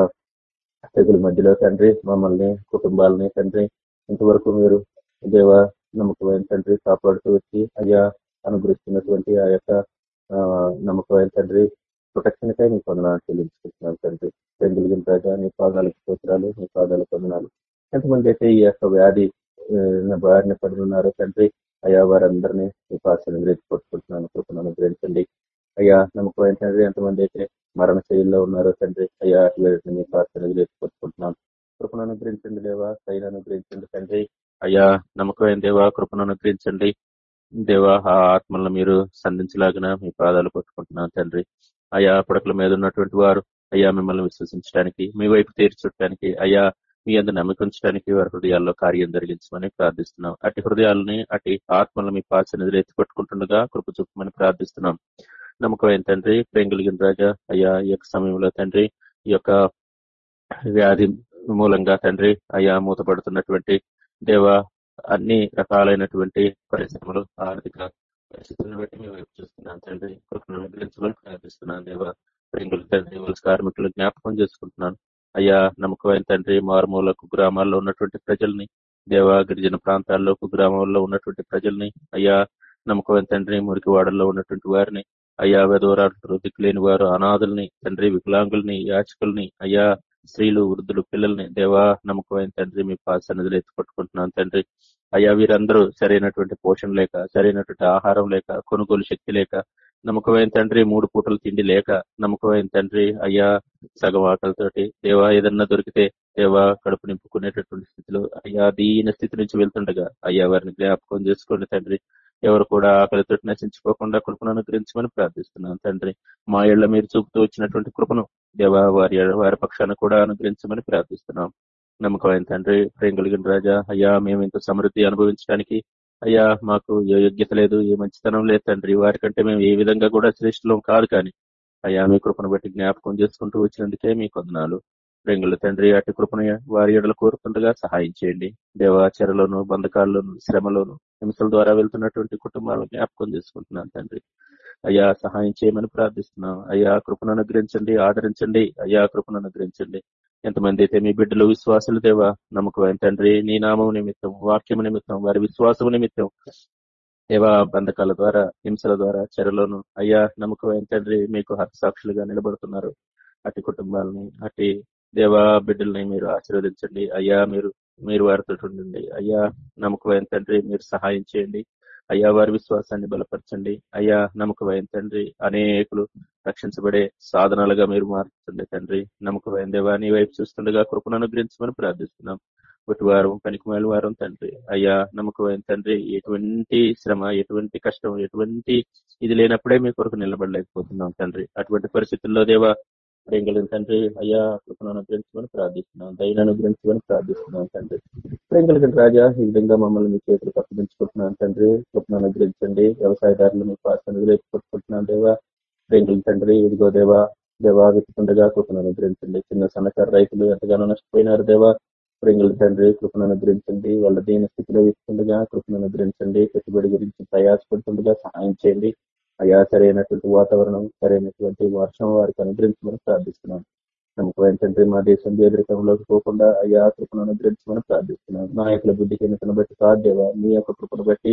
తెగుల మధ్యలో తండ్రి మమ్మల్ని కుటుంబాలని తండ్రి ఇంతవరకు మీరు దేవ నమ్మకమైన తండ్రి? కాపాడుతూ వచ్చి అయ్యా అనుగ్రహిస్తున్నటువంటి ఆ యొక్క నమ్మకమైన తండ్రి? ప్రొటెక్షన్ కై మీ పొందనాలు చెల్లించుకుంటున్నాను తండ్రి. పెంగులిగిన రాజా నీ పాదాలకు స్తోత్రాలు నీ పాదాలు పొందనాలు ఎంతమంది అయితే ఈ యొక్క వ్యాధి బారిన పడి ఉన్నారో తండ్రి అయ్యా వారందరినీ మీ పాసను గురించి కొట్టుకుంటున్నాను కృపను అనుగ్రహించండి. అయ్యా నమ్మకమైన తండ్రి ఎంతమంది అయితే మరణ శైలిలో ఉన్నారో తండ్రి అయ్యా అట్లా మీ పాసను గురించి కృపను అనుగ్రహించండి దేవా శైలి అనుగ్రహించండి తండ్రి. అయ్యా నమ్మకమైన దేవా కృపను అనుగ్రహించండి. దేవా ఆ ఆత్మలను మీరు సంధించలాగిన మీ పాదాలు పట్టుకుంటున్నాను తండ్రి. అయ్యా పడకల మీద ఉన్నటువంటి వారు అయ్యా మిమ్మల్ని విశ్వసించడానికి మీ వైపు తీర్చడానికి అయ్యా మీ అందరు నమ్మకించడానికి వారి హృదయాల్లో కార్యం జరిగించమని ప్రార్థిస్తున్నాం. అటు హృదయాలని అటు ఆత్మలను మీ పాసని ఎత్తిపెట్టుకుంటుండగా కృప చూపమని ప్రార్థిస్తున్నాం. నమ్మకమైన తండ్రి ప్రేంగులిగిన రాజా అయ్యా ఈ యొక్క సమయంలో తండ్రి ఈ యొక్క వ్యాధి మూలంగా తండ్రి అయ్యా మూతపడుతున్నటువంటి దేవ అన్ని రకాలైనటువంటి పరిశ్రమలు ఆర్థిక పరిస్థితులను బట్టి మేము వైపు చూస్తున్నాం తండ్రి. కృపను అనుగ్రహించమని ప్రార్థిస్తున్నాను దేవ. ప్రేంగులు తండ్రి కార్మికులు జ్ఞాపకం చేసుకుంటున్నాను. అయ్యా నమ్మకమైన తండ్రి మారుమూలకు గ్రామాల్లో ఉన్నటువంటి ప్రజల్ని దేవా గిరిజన ప్రాంతాల్లో కుగ్రామాల్లో ఉన్నటువంటి ప్రజల్ని అయ్యా నమ్మకమైన తండ్రి మురికి వాడల్లో ఉన్నటువంటి వారిని అయ్యా వెధవరాలు దిక్కులేని వారు అనాథుల్ని తండ్రి వికలాంగుల్ని యాచకుల్ని అయ్యా స్త్రీలు వృద్ధులు పిల్లల్ని దేవా నమ్మకమైన తండ్రి మీ పాద సన్నిధిలో ఎత్తుపట్టుకుంటున్నాను తండ్రి. అయ్యా వీరందరూ సరైనటువంటి పోషణ లేక సరైనటువంటి ఆహారం లేక కొనుగోలు శక్తి లేక నమ్మకమైన తండ్రి మూడు పూటలు తిండి లేక నమ్మకమైన తండ్రి అయ్యా సగం ఆకలితోటి దేవా ఏదన్నా దొరికితే దేవా కడుపు నింపుకునేటటువంటి స్థితిలో అయ్యా దీన స్థితి నుంచి వెళ్తుండగా అయ్యా వారిని జ్ఞాపకం చేసుకోండి తండ్రి. ఎవరు కూడా ఆకలితో నశించుకోకుండా కృపను అనుగ్రహించమని ప్రార్థిస్తున్నాను తండ్రి. మా ఇళ్ళ మీరు చూపుతూ వచ్చినటువంటి కృపను దేవా వారి వారి పక్షాన్ని కూడా అనుగ్రహించమని ప్రార్థిస్తున్నాం. నమ్మకమైన తండ్రి ప్రేమ కలిగిన రాజా అయ్యా మేము ఇంత సమృద్ధి అనుభవించడానికి అయ్యా మాకు ఏ యోగ్యత లేదు ఏ మంచితనం లేదు తండ్రి. వారికంటే మేము ఏ విధంగా కూడా శ్రేష్ఠలం కాదు కానీ అయ్యా మీ కృపను బట్టి జ్ఞాపకం చేసుకుంటూ వచ్చినందుకే మీ కొందనాలు. రెంగుల తండ్రి అటు కృపణ వారి ఎడలు కోరుతుండగా సహాయం చేయండి. దేవాచరలోను బంధకాల్లోను శ్రమలోను హింసల ద్వారా వెళ్తున్నటువంటి కుటుంబాలను జ్ఞాపకం చేసుకుంటున్నాను తండ్రి. అయ్యా సహాయం చేయమని ప్రార్థిస్తున్నాం. అయ్యా కృపను అనుగ్రహించండి ఆదరించండి. అయ్యా కృపను అనుగ్రహించండి. ఎంతమంది అయితే మీ బిడ్డలు విశ్వాసులు దేవా నమ్మకమైన తండ్రి నీ నామం నిమిత్తం వాక్యం నిమిత్తం వారి విశ్వాసం నిమిత్తం దేవా బంధకాల ద్వారా హింసల ద్వారా చెరలోను అయ్యా నమ్మకమైన తండ్రి మీకు హస్తసాక్షులుగా నిలబడుతున్నారు. అటు కుటుంబాలని అటు దేవా బిడ్డల్ని మీరు ఆశీర్వదించండి. అయ్యా మీరు మీరు వారితో ఉండండి. అయ్యా నమ్మకమైన తండ్రి మీరు సహాయం చేయండి. అయ్యా వారి విశ్వాసాన్ని బలపరచండి. అయ్యా నమ్మకమైన తండ్రి అనేకులు రక్షించబడే సాధనాలుగా మీరు మార్చండి తండ్రి. నమ్మకమైన దేవా నీ వైపు చూస్తుండగా కృపను అనుగ్రహించమని ప్రార్థిస్తున్నాం. ఒకటి వారం పనికి వారం తండ్రి. అయ్యా నమ్మకమైన తండ్రి ఎటువంటి శ్రమ ఎటువంటి కష్టం ఎటువంటి ఇది లేనప్పుడే మీ కొరకు నిలబడలేకపోతున్నాం తండ్రి. అటువంటి పరిస్థితుల్లో దేవా ప్రేంగలిన తండ్రి అయ్యా కృపను అనుగ్రహించమని ప్రార్థిస్తున్నాం దయను అనుగ్రహించమని ప్రార్థిస్తున్నాం తండ్రి. ప్రేంగలిగిన రాజా ఈ విధంగా మమ్మల్ని మీ చేతులు అప్పగించుకుంటున్నాను తండ్రి. కృపను అనుగ్రహించండి. వ్యవసాయదారులు మీ పాసనలు కొట్టుకుంటున్నాను దేవా. ప్రేంగుల తండ్రి ఇదిగో దేవా దేవా వెతుకుండగా కృపను అనుగ్రహించండి. చిన్న సన్నకారు రైతులు ఎంతగానో నష్టపోయినారు దేవా. ప్రేంగుల తండ్రి కృపను అనుగ్రహించండి. వాళ్ళ దీని స్థితిలో ఇస్తుండగా కృపను అనుగ్రహించండి. పెట్టుబడి గురించి ప్రయాసపడుతుండగా సహాయం చేయండి. అయ్యా సరైనటువంటి వాతావరణం సరైనటువంటి వర్షం వారికి అనుగ్రహించమని ప్రార్థిస్తున్నాం నమ్మకం తండ్రి మా దేశం బేదరికంలోకి పోకుండా అయ్యా కృపను అనుగ్రహించమని ప్రార్థిస్తున్నాం నాయకుల బుద్ధిహీనతను బట్టి కాదేవా మీ యొక్క కృపను బట్టి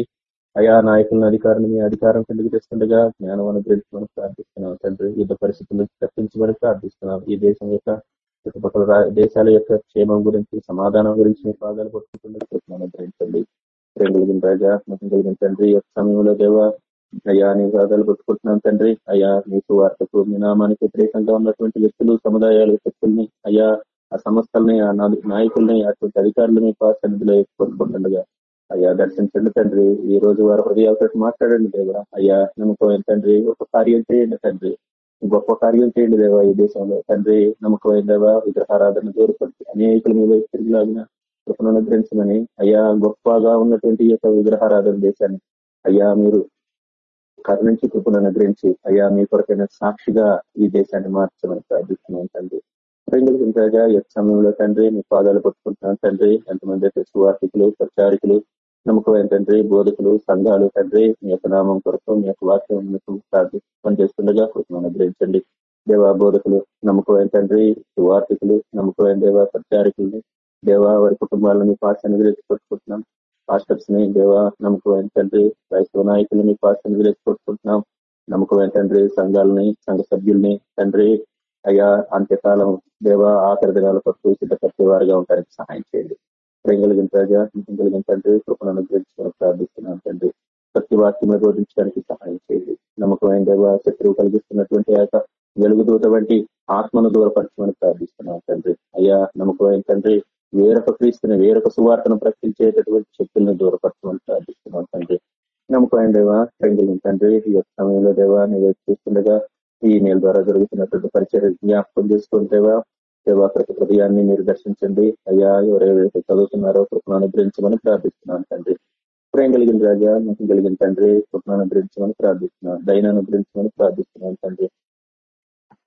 అయా నాయకులను అధికారులు మీ అధికారం కిందకి తెస్తుండగా జ్ఞానం అనుగ్రహించమని ప్రార్థిస్తున్నాం తండ్రి. యుద్ధ పరిస్థితులు తప్పించమని ప్రార్థిస్తున్నాం ఈ దేశం యొక్క చుట్టుపక్కల దేశాల యొక్క క్షేమం గురించి సమాధానం గురించి మీ పాదాలు పట్టుకుంటుండగా కృపను అనుగ్రహించండి. ప్రేమ కలిగిన రాజా కలిగిన తండ్రి యొక్క సమయంలో దేవా అయ్యా నీ పాదాలు పట్టుకుంటున్నాను తండ్రి. అయ్యా నీకు వార్తకు మీ నామానికి వ్యతిరేకంగా ఉన్నటువంటి వ్యక్తులు సముదాయాల శక్తుల్ని అయ్యా ఆ సంస్థల్ని ఆ నాయకుల్ని అటువంటి అధికారులని మీ సన్నిధిలో కొట్టుకుంటుండగా అయ్యా దర్శించండి తండ్రి. ఈ రోజు వారి హృదయాలతో మాట్లాడండి దేవా. అయ్యా నమ్మకమైన తండ్రి ఒక కార్యం చేయండి తండ్రి. గొప్ప కార్యం చేయండి దేవా ఈ దేశంలో. తండ్రి నమ్మకమైన దేవా విగ్రహారాధన దూరపడి అనేకులు మీ వైపు తిరిగిలాగిన కృపను అనుగ్రహించమని అయ్యా గొప్పగా ఉన్నటువంటి యొక్క విగ్రహారాధన దేశాన్ని అయ్యా మీరు కరుణించి కృపను అనుగ్రహించి అయ్యా మీ కొరకైన సాక్షిగా ఈ దేశాన్ని మార్చమని ప్రార్థిస్తున్నాం తండ్రి. ప్రజలకు ఇంతగా యొక్క సమయంలో తండ్రి మీ పాదాలు పట్టుకుంటున్నాం తండ్రి. ఎంతమంది అయితే సువార్థికులు ప్రచారికులు నమ్మకమైన తండ్రి బోధకులు సంఘాలు తండ్రి మీ యొక్క నామం కొరకు మీ యొక్క వాక్యం మీకు పనిచేస్తుండగా కృపను అనుగ్రహించండి. దేవా బోధకులు నమ్మకమైన తండ్రి సువార్థికులు నమ్మకమైన దేవా ప్రచారికులు దేవా వారి కుటుంబాలను మీ పాస్ అనుగ్రహించి పట్టుకుంటున్నాం. పాస్టర్స్ని దేవ నమ్మకం తండ్రి క్రైస్తవ నాయకులని పాస్టర్ని వేసుకొట్టుకుంటున్నాం నమ్మకం ఏంటండ్రి సంఘాలని సంఘ సభ్యుల్ని తండ్రి. అయ్యా అంత్యకాలం దేవ ఆఖరి దినాల కొరకు సిద్ధపరిచే వారిగా ఉంటానికి సహాయం చేయండి. ప్రేంగలిగిన ప్రజా కలిగిన తండ్రి కృపను అనుగ్రహించడానికి ప్రార్థిస్తున్నాను తండ్రి. సత్యవాక్యమే బోధించడానికి సహాయం చేయండి. నమ్మకమైన దేవ శత్రువు కలిగిస్తున్నటువంటి ఆ వెలుగుదూత వంటి ఆత్మను దూరపరచమని ప్రార్థిస్తున్నాను తండ్రి. అయ్యా నమ్మకమైన తండ్రి వేరొక క్రీస్తుని వేరొక సువార్తను ప్రకటించేటటువంటి శక్తులను దూరపరచమని ప్రార్థిస్తున్నాం తండ్రి. నమ్మకమైన దేవా ప్రెంగులు తండ్రి ఈ యొక్క సమయంలో దేవా నీవే చూస్తుండగా ఈ నెల ద్వారా జరుగుతున్నటువంటి పరిచయ జ్ఞాపకం చేసుకుంటేవా దేవా. ప్రతి హృదయాన్ని మీరు దర్శించండి. అయ్యా ఎవరెవరైతే చదువుతున్నారో కృపను అనుగ్రహించమని ప్రార్థిస్తున్నాను తండ్రి. ప్రేమ కలిగిన రాజా నాకు కలిగిన తండ్రి కృపను అనుగ్రహించమని ప్రార్థిస్తున్నాను దైన అనుగ్రహించమని ప్రార్థిస్తున్నాను తండ్రి.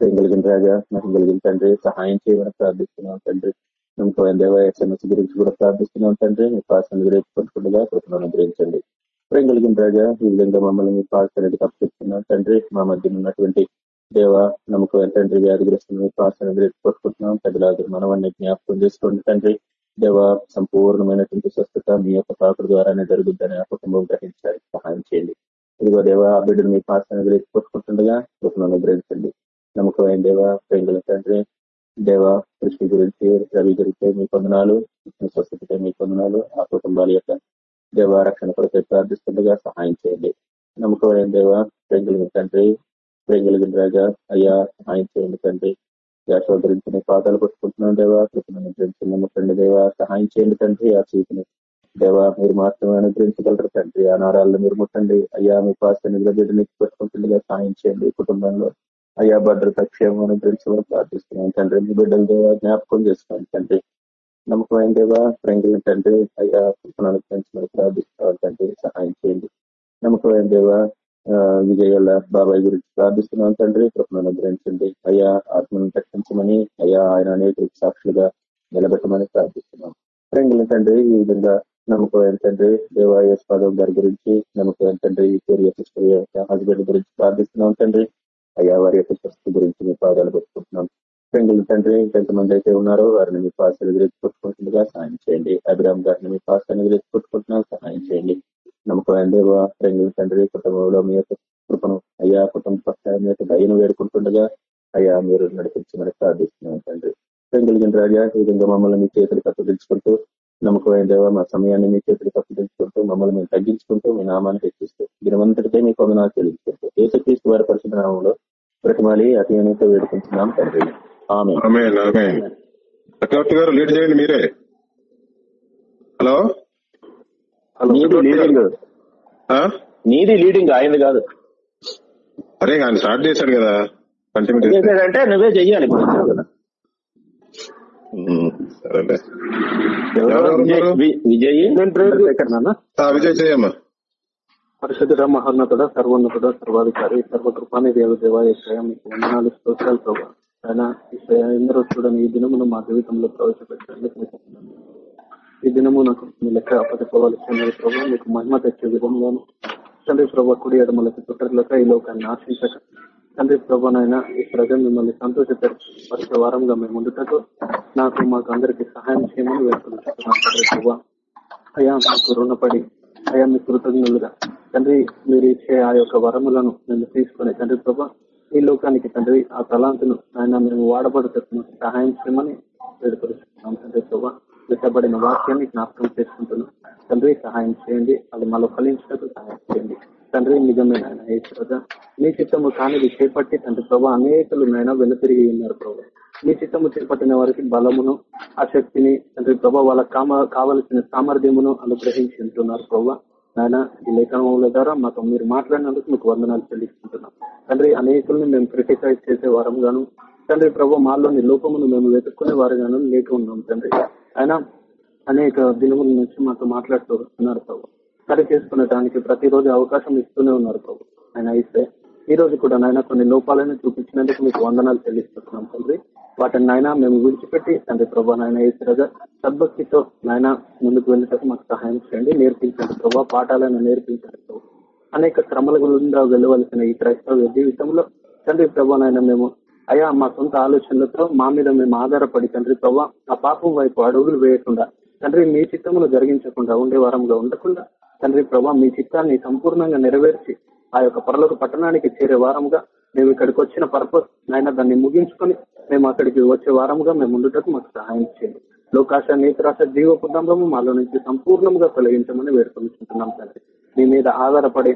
ప్రేమ కలిగిన రాజా నాకు కలిగిన తండ్రి సహాయం చేయమని ప్రార్థిస్తున్నాను తండ్రి. నమ్మకమైన దేవ ఎస్ఎంఎస్ గురించి కూడా ప్రార్థిస్తున్నాం తండ్రి మీ పాసను గ్రహించుకుంటుండగా కృపను అనుగ్రహించండి. ప్రేమ కలిగిన రాజా ఈ విధంగా మమ్మల్ని మీ పాస్ అనేది తండ్రి మా మధ్య ఉన్నటువంటి దేవ నమ్మకం ఏంటంటే వ్యాధిగ్రస్తులు మీ పాసను గ్రహించుకుంటున్నాం పెద్దలాదు మనవన్నీ జ్ఞాపకం చేసుకోండి తండ్రి. దేవ సంపూర్ణమైనటువంటి స్వస్థత మీ యొక్క పాకుడు ద్వారానే జరుగుద్దని ఆ కుటుంబం గ్రహించడానికి సహాయం చేయండి. ఇదిగో దేవ ఆ బిడ్డను మీ పాసాన్ని గురించి కొట్టుకుంటుండగా కృపను అనుగ్రహించండి. నమ్మకమైన దేవ ప్రేంగుల తండ్రి దేవ కృష్ణ గురించి రవి గురించి మీ కొందనాలు స్వస్థతపై మీ కొందనాలు ఆ కుటుంబాల యొక్క దేవ రక్షణ కొరకై ప్రార్థిస్తుండగా సహాయం చేయండి. నమ్మకమైన దేవ ప్రేంగుల తండ్రి ప్రేంగుల రాజా అయ్యా సహాయం చేయండి తండ్రి. యాశో గురించి మీ పాదాలు పట్టుకుంటున్నాను దేవా కృష్ణ గురించి నమ్మకండి దేవా సహాయం చేయండి తండ్రి ఆ చూపుని దేవా మీరు మాత్రమే అనుగ్రహించగలరు తండ్రి ఆ నారాలను మీరు ముట్టండి. అయ్యా మీ పాస్ బిడ్డని పట్టుకుంటుండగా సహాయం చేయండి కుటుంబంలో. అయ్యా భద్రత క్షేమం అనుగ్రహించమని ప్రార్థిస్తున్నాం తండ్రి. మీ బిడ్డల దేవా జ్ఞాపకం చేసుకోండి తండ్రి. నమ్మకమైన దేవా ప్రేంగులు తండ్రి. అయ్యా కృపను అనుగ్రహించమని ప్రార్థిస్తున్నాం తండ్రి. సహాయం చేయండి. నమ్మకమైన దేవా విజయాల బాబాయ్ గురించి ప్రార్థిస్తున్నాం తండ్రి. కృపను అనుగ్రహించండి. అయ్యా ఆత్మను రక్షించమని అయ్యా ఆయన అనేక సాక్షులుగా నిలబెట్టమని ప్రార్థిస్తున్నాం. ప్రేంగులు తండ్రి ఈ విధంగా నమ్మకం తండ్రి దేవాయస్ పదం గారి గురించి నమ్మకం తండ్రి హస్బెండ్ గురించి ప్రార్థిస్తున్నాం తండ్రి. అయ్యా వారి యొక్క స్వస్థ గురించి మీ పాదాలు పెట్టుకుంటున్నాం. పెంగుల తండ్రి ఎంతమంది అయితే ఉన్నారో వారిని మీ పాసాలు గురించి కొట్టుకుంటుండగా సహాయం చేయండి. అభిరామ్ గారిని మీ పాసాన్ని గురించి కొట్టుకుంటున్నాం సహాయం చేయండి. నమ్మకం దేవ ప్రేంగుల తండ్రి కుటుంబంలో మీ యొక్క కృపను అయ్యా కుటుంబ పక్ష మీ యొక్క దయను వేడుకుంటుండగా అయ్యా మీరు నడిపించమని ప్రార్థిస్తున్నాం తండ్రి. ప్రేంగుల రాజా ఈ విధంగా మమ్మల్ని మీ చేతులు అప్పగించుకుంటూ నమ్మకమైన దేవ మా సమయాన్ని మీ చేతులకు అప్పగించుకుంటూ మమ్మల్ని మేము తగ్గించుకుంటూ మీ నామాన్ని హెచ్చిస్తూ దీనివంతటిపై మీ కొందనాలు చెల్లించుకుంటూ ఏసుక్రీస్తు వారి పరిశుభ్ర నామంలో ప్రతిమాలి అతి అనేక వేడుకుంటున్నాం తండ్రి. ఆమె చక్రవర్తి గారు లీడ్ చేయండి మీరే. హలో? లీడింగ్? నీది లీడింగ్ ఆయన కాదు. అరే ఆయన స్టార్ట్ చేశాడు కదా. కంటిన్యూ చేశాడంటే నువ్వే చెయ్యాలి. ఇప్పుడు సరేలే. విజయ్ నేను నాన్న ఆ, విజయ్ చేయమ్మా. పరిశుద్ధ మహోన్నతుడ సర్వోన్నతుడ సర్వాధికారి సర్వకృపాని దేవ దేవాయశ్రయ మీకు వందనాలు స్తోత్రాలు ప్రభావ ఆయన ఎందరో చూడని ఈ దినమును మా జీవితంలో ప్రవేశపెట్టడానికి మీకు. ఈ దినము నాకు మీ లెక్క అప్పటిపోవలసిన ప్రభావ మీకు మహిమ తెచ్చే విధంగాను. తండ్రి ప్రభా కుడి ఎడమలకి చుట్టర్లక ఈ లోకాన్ని ఆశించక తండ్రి ప్రభానైనా ఈ ప్రజలు మిమ్మల్ని సంతోషపరిచే వారంగా మేము ముందుటకు నాకు మాకు అందరికి సహాయం చేయమని వేడుకుంటున్నాం అయ్యా మీకు రుణపడి అయ్యా మీ కృతజ్ఞులుగా. తండ్రి మీరు ఇచ్చే ఆ యొక్క వరములను మేము తీసుకుని తండ్రి ప్రభా ఈ లోకానికి తండ్రి ఆ తలాంతులు ఆయన మేము వాడబడుతున్న సహాయం చేయమని వేడుకొస్తున్నాం తండ్రి ప్రభా పెట్టబడిన వాక్యాన్ని జ్ఞాపకం చేసుకుంటున్నాం. తండ్రి సహాయం చేయండి. అది మళ్ళీ ఫలించినట్టు సహాయం చేయండి. తండ్రి నిజమే ఆయన ఈశ్వరగా మీ చిత్తము కానిది చేపట్టి తండ్రి ప్రభా అనేకలు నాయన వెనుతిరిగి ఉన్నారు ప్రభా. మీ చిత్తము చేపట్టిన వారికి బలమును ఆ శక్తిని తండ్రి ప్రభా వాళ్ళ కామ కావలసిన సామర్థ్యమును అనుగ్రహించి ఉంటున్నారు ప్రభా. నాయన ఈ లేఖనముల ద్వారా మాతో మీరు మాట్లాడినందుకు మీకు వందనాలు చెల్లిస్తుంటున్నాం తండ్రి అనేకుల్ని మేము క్రిటిసైజ్ చేసే వారంగాను తండ్రి ప్రభు మాలోని లోపమును మేము వెతుక్కునే వారుగాను లేక ఉన్నాం తండ్రి. ఆయన అనేక దినముల నుంచి మాతో మాట్లాడుతూ వస్తున్నారు ప్రభు. సరి చేసుకునేటానికి ప్రతిరోజు అవకాశం ఇస్తూనే ఉన్నారు ప్రభు. ఆయన అయితే ఈ రోజు కూడా నాయన కొన్ని లోపాలను చూపించినందుకు మీకు వందనాలు చెల్లిస్తున్నాం తండ్రి. వాటిని నాయన మేము విడిచిపెట్టి తండ్రి ప్రభా నాయన ఈశ్వరగా సద్భక్తితో నాయన ముందుకు వెళ్ళటం మాకు సహాయం చేయండి. నేర్పించండి ప్రభా. పాఠాలను నేర్పించండి ప్రభు. అనేక శ్రమల గుండా వెళ్ళవలసిన ఈ క్రైస్తవ జీవితంలో తండ్రి ప్రభా నాయన మేము అయా మా సొంత ఆలోచనలతో మా మీద మేము ఆధారపడి తండ్రి ప్రభా ఆ పాపం వైపు అడుగులు వేయకుండా తండ్రి మీ చిత్తమును జరిగించకుండా ఉండే వారంలో ఉండకుండా తండ్రి ప్రభా మీ చిత్తాన్ని సంపూర్ణంగా నెరవేర్చి ఆ యొక్క పరలోక పట్టణానికి చేరే వారముగా మేము ఇక్కడికి వచ్చిన పర్పస్ ఆయన దాన్ని ముగించుకొని మేము అక్కడికి వచ్చే వారముగా మేము ఉండటకు మాకు సహాయం చేయండి. లోకాశ నేత్రాశ జీవ కుటుంబము మాలో నుంచి సంపూర్ణంగా తొలగించమని వేడుకొనిచుంటున్నాం తండ్రి. మీ మీద ఆధారపడి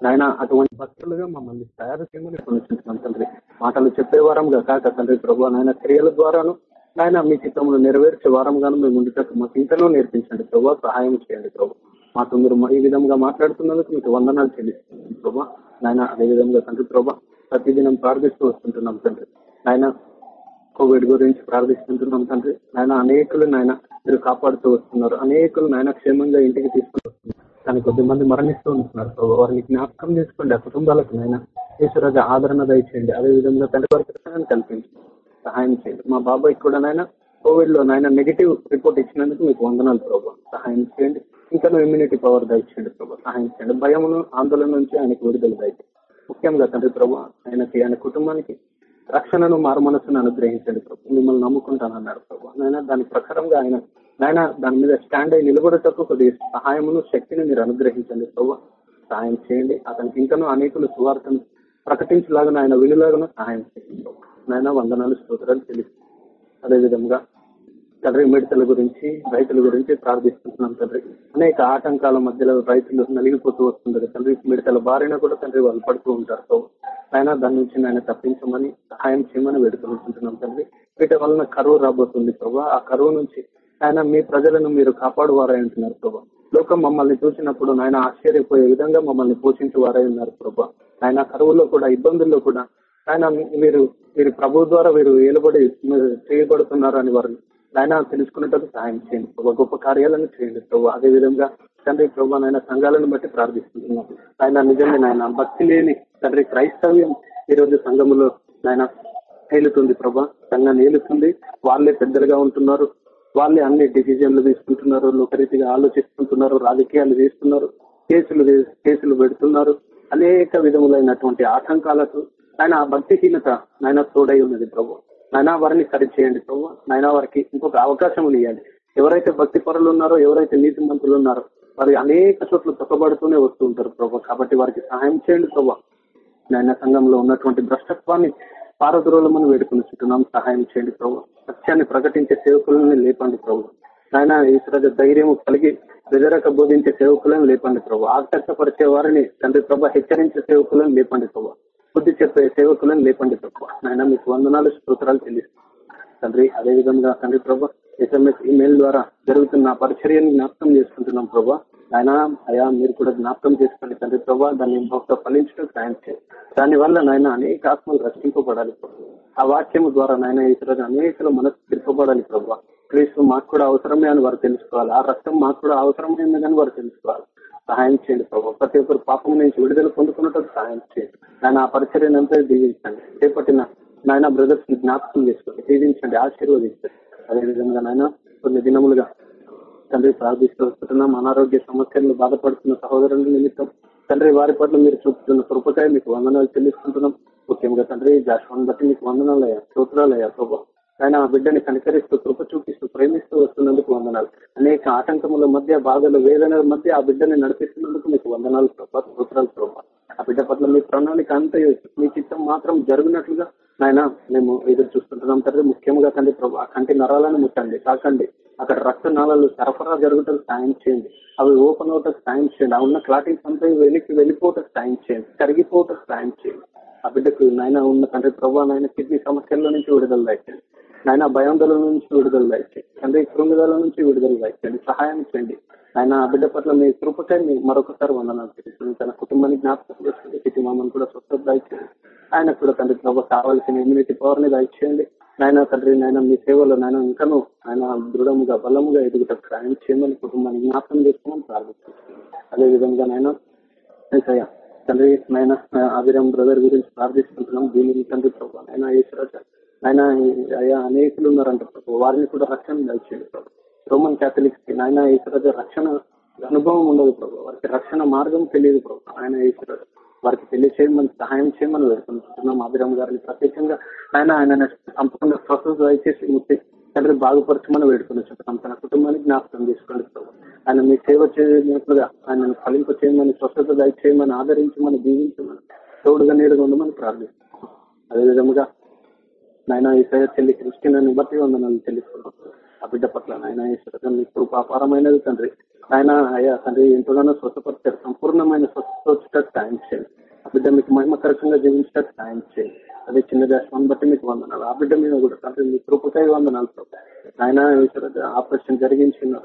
నాయన అటువంటి భక్తులుగా మమ్మల్ని తయారు చేయమని కొనుక్కుంటున్నాం తండ్రి. మాటలు చెప్పే వారంగా కాక తండ్రి ప్రభు నాయన క్రియల ద్వారాను నాయన మీ చిత్తములు నెరవేర్చే వారంగాను మేము ముందుటకు మాకు ఇంతలో నేర్పించండి ప్రభు సహాయం చేయండి ప్రభు. మాతో మీరు ఈ విధంగా మాట్లాడుతున్నందుకు మీకు వందనాలు చెల్లిస్తున్నాం ప్రభా నాయన అదే విధంగా తండ్రి ప్రభా ప్రతిదినం ప్రార్థిస్తూ వస్తుంటున్నాం తండ్రి. నాయన కోవిడ్ గురించి ప్రార్థిస్తుంటున్నాం తండ్రి. నాయన అనేకులు నాయన మీరు కాపాడుతూ వస్తున్నారు. అనేకులు నాయన క్షేమంగా ఇంటికి తీసుకుని కానీ కొద్ది మంది మరణిస్తూ ఉంటున్నారు వారిని జ్ఞాపకం చేసుకోండి. ఆ కుటుంబాలకు నాయన ఈశ్వరాజ ఆదరణ దయచేయండి. అదే విధంగా తండ్రి వారికి రక్షణను కల్పించండి. సహాయం చేయండి. మా బాబాయ్ కూడా నాయన కోవిడ్లో నాయన నెగిటివ్ రిపోర్ట్ ఇచ్చినందుకు మీకు వందనాలు ప్రభావం సహాయం చేయండి. ఇంకా ఇమ్యూనిటీ పవర్ దయచేయండి ప్రభు సహాయించండి చేయండి. భయమును ఆందోళన నుంచి ఆయనకు విడుదల దయచేయండి. ముఖ్యంగా తండ్రి ప్రభు ఆయనకి ఆయన కుటుంబానికి రక్షణను మారు మనసును అనుగ్రహించండి ప్రభు. మిమ్మల్ని నమ్ముకుంటానన్నాడు ప్రభు. ఆయన దాని ప్రకారంగా ఆయన నాయన దాని మీద స్టాండ్ అయి నిలబడటకు కొద్ది సహాయమును శక్తిని మీరు అనుగ్రహించండి ప్రభు. సహాయం చేయండి. అతనికి ఇంకనూ అనేకులు సువార్తను ప్రకటించలాగా ఆయన విలులాగా సహాయం చేయండి నాయన వందనాలు స్తోత్రాలు తెలుసు అదేవిధంగా తండ్రి మిడతల గురించి రైతుల గురించి ప్రార్థిస్తున్నాం తండ్రి. అనేక ఆటంకాల మధ్యలో రైతులు నలిగిపోతూ వస్తుంటారు. తండ్రి మిడతల బారిన కూడా తండ్రి వాళ్ళు పడుతూ ఉంటారు. సో ఆయన దాని నుంచి ఆయన తప్పించమని సహాయం చేయమని వేడుకుంటున్నాం తండ్రి. వీటి వలన కరువు రాబోతుంది ప్రభా. ఆ కరువు నుంచి ఆయన మీ ప్రజలను మీరు కాపాడువారై ఉంటున్నారు ప్రభా. లోకం మమ్మల్ని చూసినప్పుడు నాయన ఆశ్చర్యపోయే విధంగా మమ్మల్ని పోషించేవారై ఉన్నారు ప్రభా. ఆయన కరువులో కూడా ఇబ్బందుల్లో కూడా ఆయన మీరు మీరు ప్రభు ద్వారా మీరు ఏలుబడి మీరు చేయబడుతున్నారు అని వారు ఆయన తెలుసుకున్నట్టు సహాయం చేయండి. ప్రభావ గొప్ప కార్యాలను చేయండి ప్రభు. అదే విధంగా తండ్రి ప్రభు నాయన సంఘాలను బట్టి ప్రార్థిస్తున్నాం. ఆయన నిజంగా నాయన భక్తి లేని తండ్రి క్రైస్తవ్యం ఈ రోజు సంఘములో నాయన ఏలుతుంది ప్రభా. సంఘాన్ని ఏలుతుంది వాళ్ళే పెద్దలుగా ఉంటున్నారు. వాళ్ళే అన్ని డిసిజన్లు తీసుకుంటున్నారు. లోకరీతిగా ఆలోచిస్తుంటున్నారు. రాజకీయాలు చేస్తున్నారు. కేసులు కేసులు పెడుతున్నారు. అనేక విధములైనటువంటి ఆటంకాలకు ఆయన ఆ భక్తిహీనత నాయన తోడై ఉన్నది ప్రభు. నాయన వారిని సరిచేయండి ప్రభు. నాయన వారికి ఇంకొక అవకాశం ఇవ్వాలి ఎవరైతే భక్తి పరులు ఉన్నారో ఎవరైతే నీతి మంత్రులు ఉన్నారో వారి అనేక చోట్ల తొక్కబడుతూనే వస్తూ ఉంటారు ప్రభు. కాబట్టి వారికి సహాయం చేయండి ప్రభు. నాయన సంఘంలో ఉన్నటువంటి భ్రష్టత్వాన్ని పారద్రోలమని వేడుకుని చుట్టున్నాం సహాయం చేయండి ప్రభు. సత్యాన్ని ప్రకటించే సేవకులను లేపండి ప్రభు. ఆయన ఈశ్వర ధైర్యం కలిగి ప్రజరక బోధించే సేవకులను లేపండి ప్రభు. ఆకర్షపరిచే వారిని తండ్రి ప్రభ హెచ్చరించే సేవకులను లేపండి ప్రభు. బుద్ధి చెప్పే సేవకులను లేపండి ప్రభు నాయన మీకు వందనాలు స్తోత్రాలు చెల్లిస్తాం. తండ్రి అదే విధంగా తండ్రి ప్రభు ఎస్ఎంఎస్ ఇమెయిల్ ద్వారా జరుగుతున్న పరిచర్యను జ్ఞాపకం చేసుకుంటున్నాం ప్రభా. ఆయన అయా మీరు కూడా జ్ఞాపకం చేసుకోండి తండ్రి ప్రభా. దాన్ని భక్త ఫలించడం సాయం చేయండి. దాని వల్ల నాయన అనేక ఆత్మలు రక్షింపబడాలి ఆ వాక్యం ద్వారా నాయన ఈశ్వరు అనేకలు మనసు తిప్పబడాలి ప్రభు. క్రీస్తు మాకు కూడా అవసరమే అని వారు తెలుసుకోవాలి. ఆ రక్తం మాకు కూడా అవసరమైందని వారు తెలుసుకోవాలి. సహాయం చేయండి ప్రభు. ప్రతి ఒక్కరు పాపం నుంచి విడుదల పొందుకున్నట్టు సహాయం చేయండి. ఆయన ఆ పరిచర్యను అంతా దీవించండి. చేపట్టిన నాయన బ్రదర్స్ని జ్ఞాపకం చేసుకోండి. దీవించండి ఆశీర్వదించండి. అదేవిధంగా నాయన కొన్ని దినములుగా తండ్రి ప్రార్థిస్తూ వస్తున్నాం. అనారోగ్య సమస్యలను బాధపడుతున్న సహోదరుల నిమిత్తం తండ్రి వారి పట్ల మీరు చూపుతున్న కృపకాయ మీకు వందనాలు చెల్లిస్తుంటున్నాం. ముఖ్యంగా తండ్రి జాషువాన్ని బట్టి మీకు వందనాలయ్యా స్తోత్రాలయ్యా ప్రభావ ఆయన ఆ బిడ్డని కనికరిస్తూ కృప చూపిస్తూ ప్రేమిస్తూ వస్తున్నందుకు వందనాలు. అనేక ఆటంకముల మధ్య బాధల వేదనల మధ్య ఆ బిడ్డని నడిపిస్తున్నందుకు మీకు వందనాలు ప్రభా స్తోత్రాలు ప్రభా. ఆ బిడ్డ పట్ల మీ ప్రణాళిక అంత మీ చిత్తం మాత్రం జరిగినట్లుగా ఆయన మేము ఎదురు చూస్తుంటున్నాం తండ్రి. ముఖ్యంగా తండ్రి ప్రభా కంటి నరాలను ముట్టండి కాకండి అక్కడ రక్త నాళాలు సరఫరా జరుగుటకు సాయం చేయండి. అవి ఓపెన్ అవుటకు సాయం చేయండి. ఆ ఉన్న క్లాటింగ్స్ అంతా వెనక్కి వెళ్ళిపోవటకు సాయం చేయండి. కరిగిపోవటకు సాయం చేయండి. ఆ బిడ్డకు నాయన ఉన్న తండ్రి ప్రభా నాయన కిడ్నీ సమస్యల్లో నుంచి విడుదల దాచండి ఆయన భయాందోళన నుంచి విడుదల దాచండి తండ్రి కృంగుదల నుంచి విడుదల దాచండి సహాయం చేయండి. ఆయన బిడ్డ పట్ల మీ కృపకై మీ మరొకసారి వందనాలు తెలుస్తుంది తన కుటుంబాన్ని జ్ఞాపకం చేసుకుంటే చిటి మామని కూడా స్వస్థత దాయిచేయండి ఆయన కూడా తండ్రి ప్రభు కావాల్సిన ఇమ్యూనిటీ పవర్ని దాయిచేయండి నాయన తండ్రి నాయన మీ సేవలో నాయన ఇంకనూ ఆయన దృఢముగా బలముగా ఎదుగుట సాయం చేయమని కుటుంబాన్ని జ్ఞాపకం చేసుకోమని ప్రార్థిస్తున్నాను. అదే విధంగా నాయన తండ్రి నాయన అభిరామ్ బ్రదర్ గురించి ప్రార్థిస్తుంటున్నాం దీని తండ్రి ప్రభు ఆయన ఈశ్వరాజ ఆయన అయ్యా అనేకులు ఉన్నారంట ప్రభు. వారిని కూడా రక్షణ దయచేయండి ప్రభు. రోమన్ క్యాథలిక్స్కి ఆయన ఈశ్వరాజు రక్షణ అనుభవం ఉండదు ప్రభు. వారికి రక్షణ మార్గం తెలియదు ప్రభు. ఆయన ఈశ్వరాజు వారికి పెళ్ళి చేయమని సహాయం చేయమని వేడుకుంటున్నాం. అభిరామ్ గారిని ప్రత్యేకంగా ఆయన ఆయన సంపూర్ణ స్వస్థత దయచేసి తండ్రి బాగుపరచమని వేడుకుని చెప్తాం. తన కుటుంబానికి జ్ఞాపకం చేసుకోండి ప్రభు. ఆయన మీ సేవ చేయనట్లుగా ఆయన ఫలింప చేయమని స్వస్థత దయచేయమని ఆదరించమని దీవించమని తోడుగా నీడుగా ఉండమని ప్రార్థిస్తున్నాం. అదేవిధముగా నాయన ఈశ్వర చెల్లి క్రిస్టియన్ బట్టి వందనాలు చెల్లిస్తున్నాం. ఆ బిడ్డ పట్ల నాయన ఈశ్వర ఇప్పుడు అపారమైనది తండ్రి. ఆయన అయ్యా తండ్రి ఎంతగానో స్వచ్ఛపరిచారు సంపూర్ణమైన స్వస్థత వచ్చేటట్టు సాయం చేయండి ఆ బిడ్డ మీకు మహిమకరకంగా జీవించేటట్టు సాయం చేయండి అదే చిన్న దేశాన్ని బట్టి మీకు వందనాలు. ఆ బిడ్డ మీద కూడా తండ్రి మీ కృపకై వందనాలు ఆయన ఆపరేషన్ జరిగించిన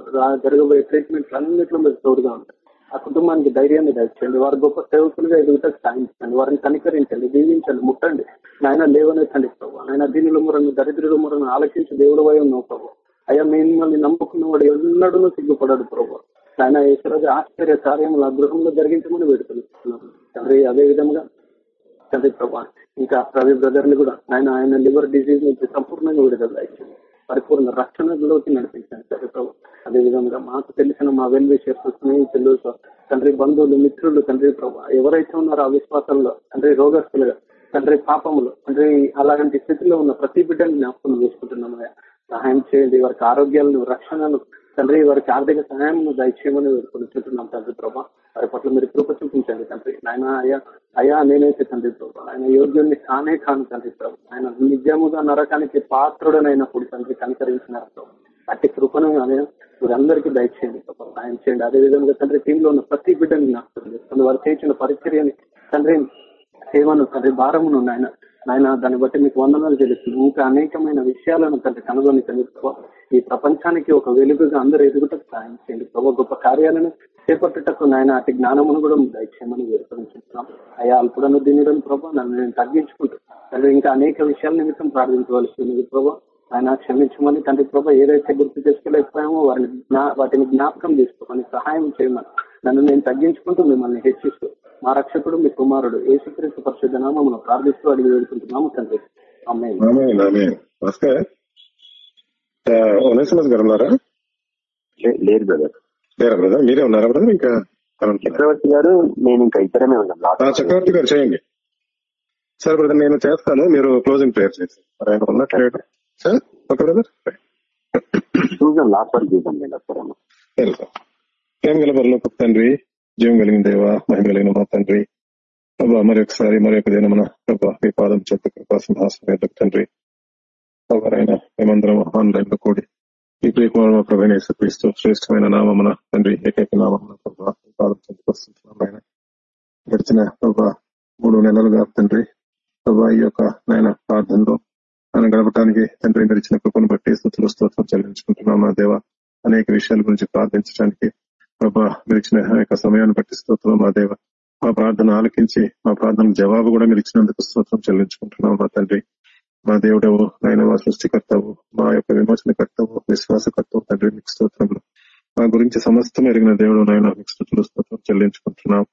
జరగబోయే ట్రీట్మెంట్లు అన్నింటిలో మీరు తోడుగా ఉంటాయి ఆ కుటుంబానికి ధైర్యాన్ని దయచేయండి వారు గొప్ప సేవకులుగా ఎదుగుటకు సాధించండి వారిని కనికరించండి. దీవించండి. ముట్టండి. నాయన లేవనెత్తండి ప్రభు. నాయన దీనిలో మురను దరిద్రుల మురను ఆలకించి దేవుడు వయం ఉన్నావు ప్రభు. అయ్యా మిమ్మల్ని నమ్ముకున్న వాడు ఎన్నడూ సిగ్గుపడాడు ప్రభు. ఆయన ఈరోజు ఆశ్చర్య కార్యములు ఆ గృహంలో జరిగించమని వేడుకొనిస్తున్నాను. తండ్రి అదే విధంగా తండ్రి ప్రభా ఇంకా రవి బ్రదర్ని కూడా ఆయన ఆయన లివర్ డిసీజ్ నుంచి సంపూర్ణంగా విడుదల ఇచ్చింది పరిపూర్ణ రక్షణలోకి నడిపించాను సరే ప్రభు అదే విధంగా మాకు తెలిసిన మా వెల్ స్నేహితులు తండ్రి బంధువులు మిత్రులు తండ్రి ప్రభు ఎవరైతే ఉన్నారో ఆ విశ్వాసంలో తండ్రి రోగస్తులుగా తండ్రి పాపములు తండ్రి అలాంటి స్థితిలో ఉన్న ప్రతి బిడ్డని జ్ఞాపకం చేసుకుంటున్నాం సహాయం చేయండి వారికి ఆరోగ్యాలను రక్షణను తండ్రి వారికి ఆర్థిక సహాయం దయచేయమని కొనుక్కుంటున్నాం తండ్రి ప్రభా. వారి పట్ల మీరు కృప చూపించండి తండ్రి. ఆయన అయ్యా అయ్యా నేనైతే తండ్రి ప్రభా. ఆయన యోగ్యుని కానే కాను తండ్రి ప్రభు. ఆయన నిజముగా నరకానికి పాత్రుడనైనప్పుడు తండ్రి కనికరించినారు ప్రభు. అట్టి కృపను మీరందరికీ దయచేయండి ప్రభా. ఆయన చేయండి. అదే విధంగా తండ్రి టీంలో ఉన్న ప్రతి బిడ్డని జ్ఞాపకం వారు చేసిన పరిచర్యని తండ్రి సేవను తండ్రి భారమును నాయన నాయన దాన్ని బట్టి మీకు వందనాలు తెలుస్తుంది ఇంకా అనేకమైన విషయాలను తండ్రి కనుగొని తెలుసుకోవాలి ఈ ప్రపంచానికి ఒక వెలుగుగా అందరూ ఎదుగుటకు సాయం చేయండి ప్రభు గొప్ప కార్యాలను చేపట్టుటకు నాయన అతి జ్ఞానమును కూడా దయచేయమని వేడుకుంటున్నాం అయ్యా అల్పుడను దినడం ప్రభు నన్ను నేను తగ్గించుకుంటూ ఇంకా అనేక విషయాల నిమిత్తం ప్రార్థించవలసి ఉన్నది ప్రభు. ఆయన క్షమించమని తండ్రి ప్రభు ఏదైతే గుర్తు చేసుకోలేకపోయామో వారిని వాటిని జ్ఞాపకం చేసుకోమని సహాయం చేయమని నన్ను నేను తగ్గించుకుంటూ మిమ్మల్ని హెచ్చిస్తూ మా రక్షకుడు మీ కుమారుడు ఏసుక్రీస్తు పరిశుద్ధ నామమును ప్రార్థిస్తూ అడిగి వేడుకుంటున్నాము తండ్రి. అమ్మాయి ఒనేసిమస్ గారు ఉన్నారా? లేదు బ్రదర్. లేరా బ్రదర్? మీరే ఉన్నారా బ్రదర్ ఇంకా? చక్రవర్తి గారు నేను ఇంకా ఇద్దరమే ఉన్నాం. చక్రవర్తి గారు చేయండి. సార్ బ్రదర్ నేను చేస్తాను. మీరు క్లోజింగ్ ప్రేయర్ చేసి మరి ఆయన ఉన్నట్లేడు సార్ ఓకే బ్రదర్? చూద్దాం లాస్ట్ వరకు చూద్దాం నేను వస్తారేమో తెలుసా ఏం గల బరిలోకి తండ్రి? జీవం కలిగిన దేవ మహిమ కలిగిన మా తండ్రి. మరి ఒకసారి మరి ఒక దినమున ప్రభా మీ పాదం చెత్త కృపా సింహాసనం ఎద్దకు తండ్రి. ఎవరైనా మేమందరం ఆన్లైన్లో కూడి ఈ ప్రియకుమారు మా క్రీస్తు శ్రేష్టమైన నామమున తండ్రి ఏకైక నామమున ప్రభావం ఆయన గడిచిన ప్రభా మూడు నెలలుగా తండ్రి ప్రభా ఈ యొక్క నాయన ప్రార్థనలో ఆయన గడపడానికి తండ్రి మీరు ఇచ్చిన కృపను బట్టి స్థుతులు స్తోత్రం చెల్లించుకుంటున్నాం మా దేవ. అనేక విషయాల గురించి ప్రార్థించడానికి ప్రభా మీరు ఇచ్చిన యొక్క సమయాన్ని బట్టి స్తోత్రం మా దేవ. మా ప్రార్థన ఆలకించి మా ప్రార్థన జవాబు కూడా మీరు ఇచ్చినందుకు స్తోత్రం చెల్లించుకుంటున్నాం మా తండ్రి. మా దేవుడవు ఆయన మా సృష్టికర్తవు మా యొక్క విమోచనకర్తవు విశ్వాసకర్తవు తండ్రి మీకు స్తోత్రములు. మా గురించి సమస్తం ఎరిగిన దేవుడు నాయన మీకు స్థుతులు స్తోత్రం చెల్లించుకుంటున్నాం.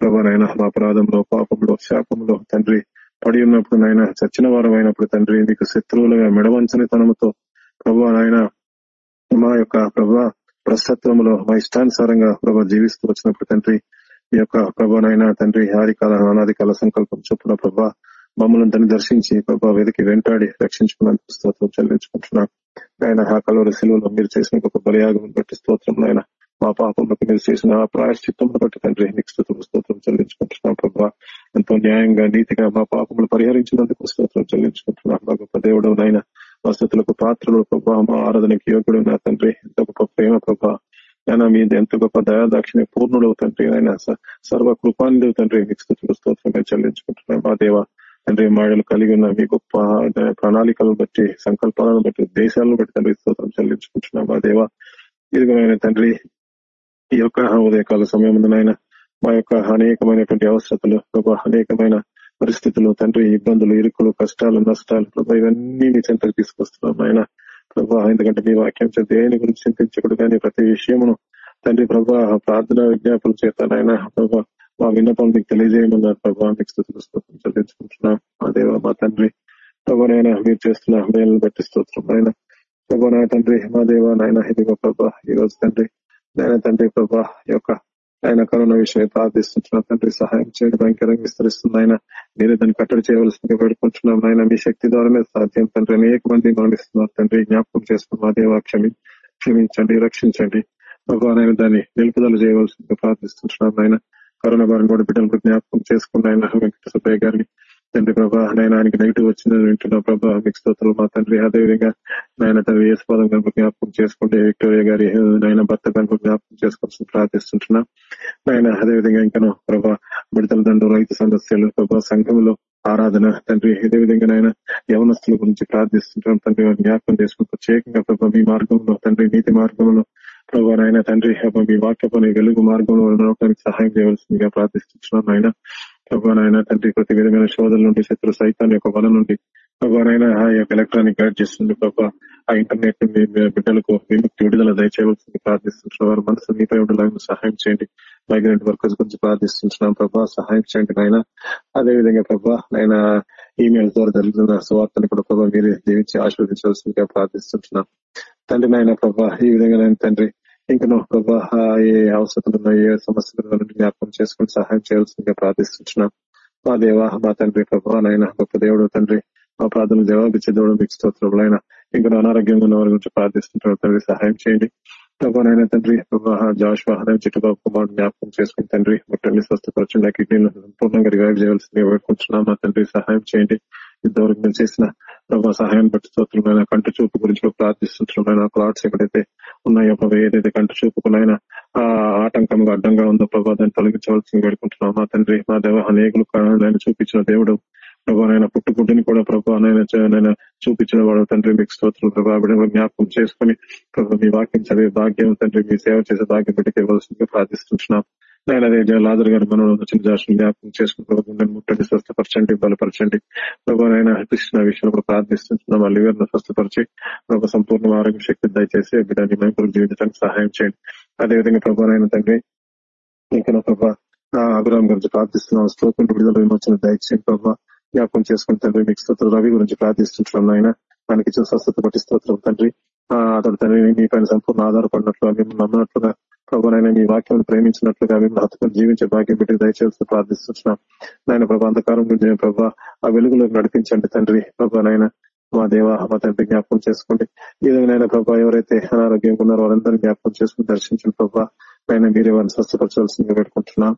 ప్రభా నాయన మా అపరాధంలో పాపంలో శాపంలో తండ్రి పడి ఉన్నప్పుడు నాయన చచ్చిన వారం అయినప్పుడు తండ్రి మీకు శత్రువులుగా మెడవంచని తనముతో ప్రభా నాయన మా యొక్క ప్రభా ప్రస్తత్వంలో మా ఇష్టానుసారంగా ప్రభా జీవిస్తూ వచ్చినప్పుడు తండ్రి ఈ యొక్క ప్రభానైనా తండ్రి ఆది కాల అనాది కాల సంకల్పం చొప్పున ప్రభా మమ్మల్ని దాన్ని దర్శించి ప్రభా వెతికి వెంటాడి రక్షించుకున్నందుకు స్తోత్రం చెల్లించుకుంటున్నాం. ఆయన ఆ కలవరి సెలవులో మీరు చేసిన ఒక బలియాగం బట్టి స్తోత్రం ఆయన మా పాపంలోకి మీరు చేసిన ఆ ప్రాయశ్చిత్తం బట్టి తండ్రి నీకు స్తోత్రం స్తోత్రం చెల్లించుకుంటున్నాం ప్రభా. ఎంతో న్యాయంగా నీతిగా మా పాపములు పరిహరించినందుకు స్తోత్రం చెల్లించుకుంటున్నాం. మా గొప్ప దేవుడు నాయన మా స్థుతులకు పాత్రలు ప్రభా. మా ఆరాధనకి యోగుడు నా తండ్రి ఎంత గొప్ప ప్రేమ ప్రభా. ఆయన మీద ఎంత గొప్ప దయాదాక్షిణ్య పూర్ణుడు తండ్రి ఆయన సర్వ కృపాన్ని తండ్రి మీకు స్థుతులు స్తోత్రంగా చెల్లించుకుంటున్నాం మా దేవ. తండ్రి మాయలు కలిగి ఉన్న మీ గొప్ప ప్రణాళికలను బట్టి సంకల్పాలను బట్టి దేశాలను బట్టి తండ్రి స్తోత్రం చెల్లించుకుంటున్నాం మా దేవ. ఇదిగోనైనా తండ్రి ఈ యొక్క ఉదయకాల నాయన మా యొక్క అనేకమైనటువంటి అవసరతలు ప్రభా అనేకమైన పరిస్థితులు తండ్రి ఇబ్బందులు ఇరుకులు కష్టాలు నష్టాలు ప్రభా ఇవన్నీ మీ చెంతకు తీసుకొస్తున్నాం ఆయన ప్రభా ఎందుకంటే మీ వాక్యం చేత దేని గురించి చింతించకూడదు కానీ ప్రతి విషయమును తండ్రి ప్రభా ప్రార్థన విజ్ఞాపన చేత నాయన ప్రభా మా విన్నపం మీకు తెలియజేయమన్నారు ప్రభా. మీకు స్థుతులు స్తోత్రం చెల్లించుకుంటున్నాం. మా దేవ మా తండ్రి ప్రభానైనా మీరు చేస్తున్న మేలను బట్టి స్తోత్రం ఆయన ప్రభా నా తండ్రి మా దేవ నాయన ఇదిగో ప్రభా ఈ రోజు తండ్రి నాయన తండ్రి ప్రభా యొక్క ఆయన కరోనా విషయం ప్రార్థిస్తున్న తండ్రి సహాయం చేయడం భయంకరంగా విస్తరిస్తుంది ఆయన మీరే దాన్ని కట్టడి చేయవలసిందిగా పెడుకుంటున్నాం ఆయన మీ శక్తి ద్వారానే సాధ్యం తండ్రి. అనేక మంది మరణిస్తున్నారు తండ్రి. జ్ఞాపకం చేసుకున్న మా దేవ క్షమి క్షమించండి రక్షించండి. భగవాన్ దాన్ని నిలుపుదల చేయవలసిందిగా ప్రార్థిస్తున్నాం ఆయన కరోనా బారిన కూడా బిడ్డలకు జ్ఞాపకం చేసుకున్న ఆయన వెంకట సుబ్బయ్య గారిని. తండ్రి ప్రభా నాయన ఆయనకి నెగిటివ్ వచ్చిందని వింటున్నా ప్రభా. మీకు స్తోత్రులు మా తండ్రి. అదేవిధంగా నాయన తండ్రి యేసుపాదం కనుక జ్ఞాపకం చేసుకుంటే విక్టోరియా గారి నాయన భర్త కనుక జ్ఞాపకం చేసుకోవాల్సి ప్రార్థిస్తుంటున్నా. నాయన అదేవిధంగా ఇంకను ప్రభా బిడతల దండు రైతు సమస్యలు ప్రభా సంఘంలో ఆరాధన తండ్రి. ఇదే విధంగా నాయన యవనస్తుల గురించి ప్రార్థిస్తుంటాం తండ్రి జ్ఞాపకం చేసుకుంటూ ప్రత్యేకంగా ప్రభా మీ మార్గంలో తండ్రి నీతి మార్గంలో ప్రభు నాయన తండ్రి మీ వాక్యపని వెలుగు మార్గంలో నడవడానికి సహాయం చేయవలసిందిగా ప్రార్థిస్తున్నాను నాయన. ప్రభు నాయన తండ్రి ప్రతి విధమైన శోధల నుండి శత్రు సైతాన్ని యొక్క వల నుండి ప్రభా నాయన ఆ యొక్క ఎలక్ట్రానిక్ గైడ్ చేస్తుంది ప్రభు ఆ ఇంటర్నెట్ బిడ్డలకు విముక్తి విడుదల దయచేయవలసింది ప్రార్థిస్తుంటున్నారు వారి మనసు మీపై ఉండేలాగా సహాయం చేయండి. మైగ్రెంట్ వర్కర్స్ గురించి ప్రార్థిస్తున్నాం ప్రభా సహాయం చేయండి నాయన. అదే విధంగా ప్రభా నాయన ఈమెయిల్ ద్వారా జరుగుతున్న సువార్తను కూడా ప్రభావ మీరే దీవించి ఆశీర్వదించవలసిందిగా ప్రార్థిస్తున్నాం. తండ్రి నాయన ప్రభా ఈ విధంగా నాయన తండ్రి ఇంకా ప్రభా ఏ అవసరం ఉన్నాయో సమస్యలు సమస్యల జ్ఞాపకం చేసుకుని సహాయం చేయాల్సిందిగా ప్రార్థిస్తున్నాం. మా దేవ మా తండ్రి ప్రభా నాయన గొప్ప దేవుడు తండ్రి మా ప్రార్థనలు జవాబిచ్చే దేవుడు మీకు స్తోత్రములైన ఇంకా అనారోగ్యంగా ఉన్న వారి గురించి ప్రార్థిస్తుంటారు తండ్రి సహాయం చేయండి. ప్రభానైనా తండ్రి ప్రభా జాష్ వాహనం చిట్టుబాబు కుమార్ జ్ఞాపకం చేసుకుని తండ్రి ముట్టండి స్వస్థపరచండి ఆ కిడ్నీలు సంపూర్ణంగా రివైవ్ చేయాల్సిందిగా వేడుకుంటున్నాం. మా తండ్రి సహాయం చేయండి. ఇంతవరకు మేము చేసిన ప్రభా సహాయం బట్టి స్తోత్రమైన కంటి చూపు గురించి కూడా క్లాట్స్ ఎక్కడైతే ఉన్నాయో ప్రభావ ఏదైతే కంటి చూపుకునైనా ఆ ఆటంకంగా అడ్డంగా ఉందో ప్రభా దాన్ని తొలగించవలసింది వేడుకుంటున్నాం. మా తండ్రి మా దేవ అనేకులు కారణాలను చూపించిన దేవుడు ప్రభా నాయన పుట్టుకుంటుని కూడా ప్రభా నాయన చూపించిన వాడు తండ్రి. మీకు స్తోత్రం ప్రభా జ్ఞాపకం చేసుకుని ప్రభావ మీ వాక్యం చదివే భాగ్యం తండ్రి మీ సేవ చేసే భాగ్యం పెట్టి ఇవ్వాల్సిందిగా ప్రార్థిస్తున్నాం. నేను అదే లాదర్ గారి మనం వచ్చిన జాషులు జ్ఞాపకం చేసుకుని ప్రభు ముట్టండి స్వస్థపరచండి బలపరచండి. ప్రభా నాయన కృష్ణ విషయంలో కూడా ప్రార్థిస్తున్నాం అల్లి గారిని స్వస్థపరిచి ప్రభా సంపూర్ణ ఆరోగ్య శక్తి దయచేసి బిడ్డని మేము జీవితానికి సహాయం చేయండి. అదేవిధంగా ప్రభా నాయన తండ్రి ఇంకా ప్రభా అభిరామ్ గురించి ప్రార్థిస్తున్నాం. స్తోత్రం విడుదల విమోచన దయచేయండి ప్రభావ జ్ఞాపకం చేసుకుని తండ్రి మీకు స్తోత్ర. రవి గురించి ప్రార్థిస్తుంటున్నాం ఆయన మనకి స్వస్థత పట్టి స్తోత్రం తండ్రి. అతడు తండ్రి మీ పైన సంపూర్ణ ఆధారపడినట్లు మేము నమ్మినట్లుగా ప్రభునైనా మీ వాక్యం ప్రేమించినట్లుగా మేము హత్తుకొని జీవించే భాగ్యం పెట్టి దయచేసి ప్రార్థిస్తున్నాం. నాయన ప్రభా అంధకారం గురించి ప్రభా ఆ వెలుగులోకి నడిపించండి తండ్రి. ప్రభానైనా మా దేవ మా తండ్రి జ్ఞాపకం చేసుకోండి. ఈ విధంగా ప్రభా ఎవరైతే అనారోగ్యంగా ఉన్నారో వారందరూ జ్ఞాపకం చేసుకుని దర్శించండి ప్రభా. నైనా మీరే వారిని స్వస్థపరచాల్సిందిగా పెట్టుకుంటున్నాం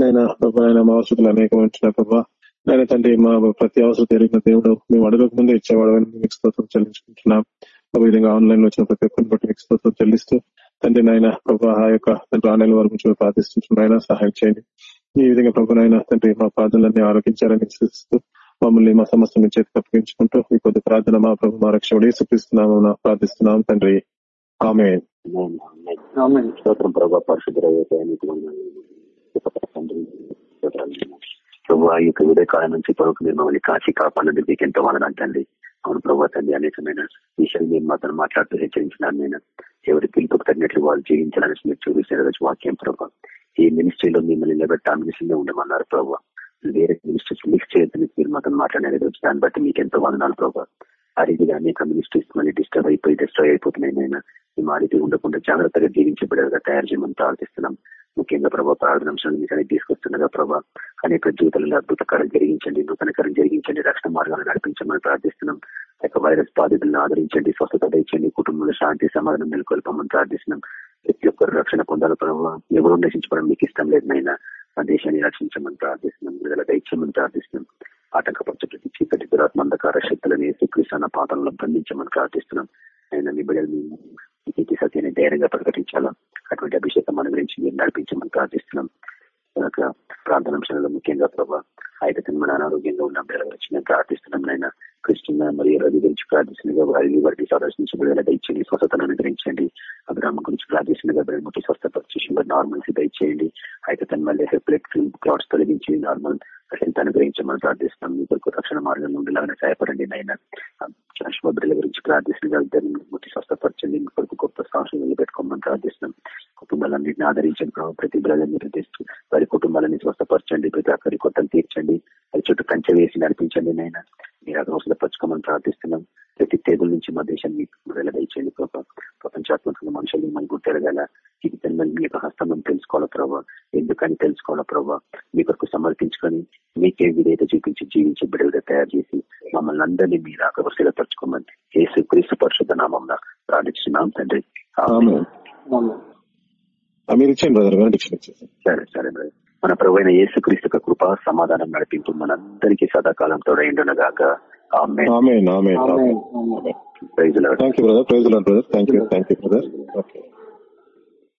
నైనా ప్రభా అయినా మా అవసరాలు అనేకమైన ప్రభా. నాయన తండ్రి మా ప్రతి అవసరం తెలియని దేవుడు మేము అడగక ముందే ఇచ్చేవాడు మీకు స్తోత్రం చెల్లించుకుంటున్నాం. ఆ విధంగా ఆన్లైన్లో వచ్చిన ప్రతి ఒక్కరిని బట్టి మీకు స్తోత్రం చెల్లిస్తూ తండ్రి నాయన ప్రభా ఆ యొక్క తండ్రి వరకు వారి ప్రార్థిస్తున్నాయన సహాయం చేయండి. ఈ విధంగా ప్రభు నాయన తండ్రి మా ప్రార్థనలన్నీ ఆరోగించాలని విశ్వసిస్తూ మమ్మల్ని మా సమస్య నుంచి తప్పించుకుంటూ ఈ కొద్ది ప్రార్థన మా ప్రభు మా రక్షణ ఏసుక్రీస్తున్నాము ప్రార్థిస్తున్నాం తండ్రి. ఆమె స్తోత్రం ప్రభావ పరిశుద్ధ ప్రభు ఈ యొక్క ఉదయకాలం నుంచి ప్రభు మీరు మమ్మల్ని కాచి కాపాడండి మీకు ఎంతో వదనంటండి అవును ప్రభు తండ్రి అనేకమైన విషయాలు మీరు మాత్రం మాట్లాడుతూ హెచ్చరించినారు నేను ఎవరి పిలుపుకు తగినట్లు వాళ్ళు జీవించాలని మీరు చూపిస్తారు రోజు వాక్యం ప్రభావ ఈ మినిస్ట్రీలో మిమ్మల్ని నిలబెట్టి ఆ మినిస్ట్రీలో ఉండమన్నారు ప్రభావ వేరే మినిస్ట్రీస్ మిక్స్ చేయొద్దని మీరు మాత్రం మాట్లాడారు దాన్ని బట్టి మీకు ఎంతో వందనాలు ప్రభావ ఆ రీతిగా అనేక మినిస్ట్రీస్ మళ్ళీ డిస్టర్బ్ అయిపోయి డిస్ట్రాయ్ అయిపోతున్నాయి నేను మేము ఆ రీతి ఉండకుండా జాగ్రత్తగా జీవించబడేగా తయారు చేయమని ప్రార్థిస్తున్నాం ముఖ్యంగా ప్రభావ ప్రార్థనాంశాలు మీకు తీసుకొస్తుండగా ప్రభా. అనేక జీవితాలలో అద్భుతకరం జరిగించండి నూతనకరం జరిగించండి రక్షణ మార్గాలను నడిపించమని ప్రార్థిస్తున్నాం. యొక్క వైరస్ బాధితులను ఆదరించండి స్వస్థత దండి కుటుంబంలో శాంతి సమాధానం నెలకొల్పమని ప్రార్థిస్తున్నాం. ప్రతి ఒక్కరు రక్షణ పొందాలి ప్రభావ ఎవరు నశించుకోవడం మీకు ఇష్టం లేదు నైనా ఆ దేశాన్ని రక్షించమని ప్రార్థిస్తున్నాం. విడుదల దయచేయమని ప్రార్థిస్తున్నాం. ఆటంకపరచ ప్రతి చీకటి దురాత్మంధకార శక్తులను యేసుక్రీస్తు పాత్రలో బంధించమని ప్రార్థిస్తున్నాం. ఆయన మీ బిడ్డలు నీతి సత్యాన్ని ధైర్యంగా ప్రకటించాలా? అటువంటి అభిషేకం మన గురించి మీరు నడిపించమని ప్రార్థిస్తున్నాం. ప్రార్థనాంశాలలో ముఖ్యంగా ప్రభావ అయితే మన అనారోగ్యంగా ఉన్న బిడ్డల గురించి మేము ప్రార్థిస్తున్నాం నాయన. క్రిస్టియన్ మరియు రవి గురించి ప్రార్థిస్తున్నగా వారి వారికి సందర్శించి బిడ్డల దయచేయండి. స్వస్థతను అనుగ్రహించండి. అభిరామ గురించి ప్రార్థిస్తుండగా బిడ్డ ముట్టి స్వస్థపరిచి నార్మల్సీ దయచేయండి. అయితే తన మళ్ళీ హెప్లెట్ క్లాట్స్ తొలగించి నార్మల్ హెల్త్ అనుగ్రహించమని ప్రార్థిస్తున్నాం. మీ కొరకు రక్షణ మార్గంలో నుండి సహాయపడండి నాయన. బిడ్డల గురించి ప్రార్థిస్తుండగా ఇద్దరిని ముట్టి స్వస్థపరచండి. మీ కొరకు గొప్ప సాహసం నిలబెట్టుకోమని ప్రార్థిస్తున్నాం. కుటుంబాలన్నింటినీ ఆదరించండి ప్రతి బిడ్డలని నిర్దేశిస్తూ వారి కుటుంబాలని స్వస్థపరచండి. ప్రతి ఒక్కరి కొత్తలు తీర్చండి. అది చుట్టూ కంచె వేసి నడిపించండి నాయన. మీరు అక్కడ పరచుకోమని ప్రార్థిస్తున్నాం. ప్రతి టేబుల్ నుంచి మా దేశాన్ని వెలదయించండి ప్రభావ ప్రపంచాత్మకంగా మనుషులు మన గుర్తెరగాల. జీవితంలో మీ యొక్క హస్తం తెలుసుకోవాలా ప్రభావ ఎందుకని తెలుసుకోవాలా ప్రభావ మీ కొరకు సమర్పించుకొని మీకే విధేత చూపించి జీవించి బిడ్డలుగా తయారు చేసి మమ్మల్ని అందరినీ మీరు ఆకర్షిగా పరచుకోమని ఏసు క్రీస్తు పరిశుద్ధ నామం ప్రార్థిస్తున్నాం తండ్రి. సరే సరే బ్రదర్. మన ప్రభు అయిన యేసుక్రీస్తు కృప సమాధానం నడిపింపు మనందరికీ సదాకాలం తోడైండునగాక praise thank you brother praise brother thank you thank you brother okay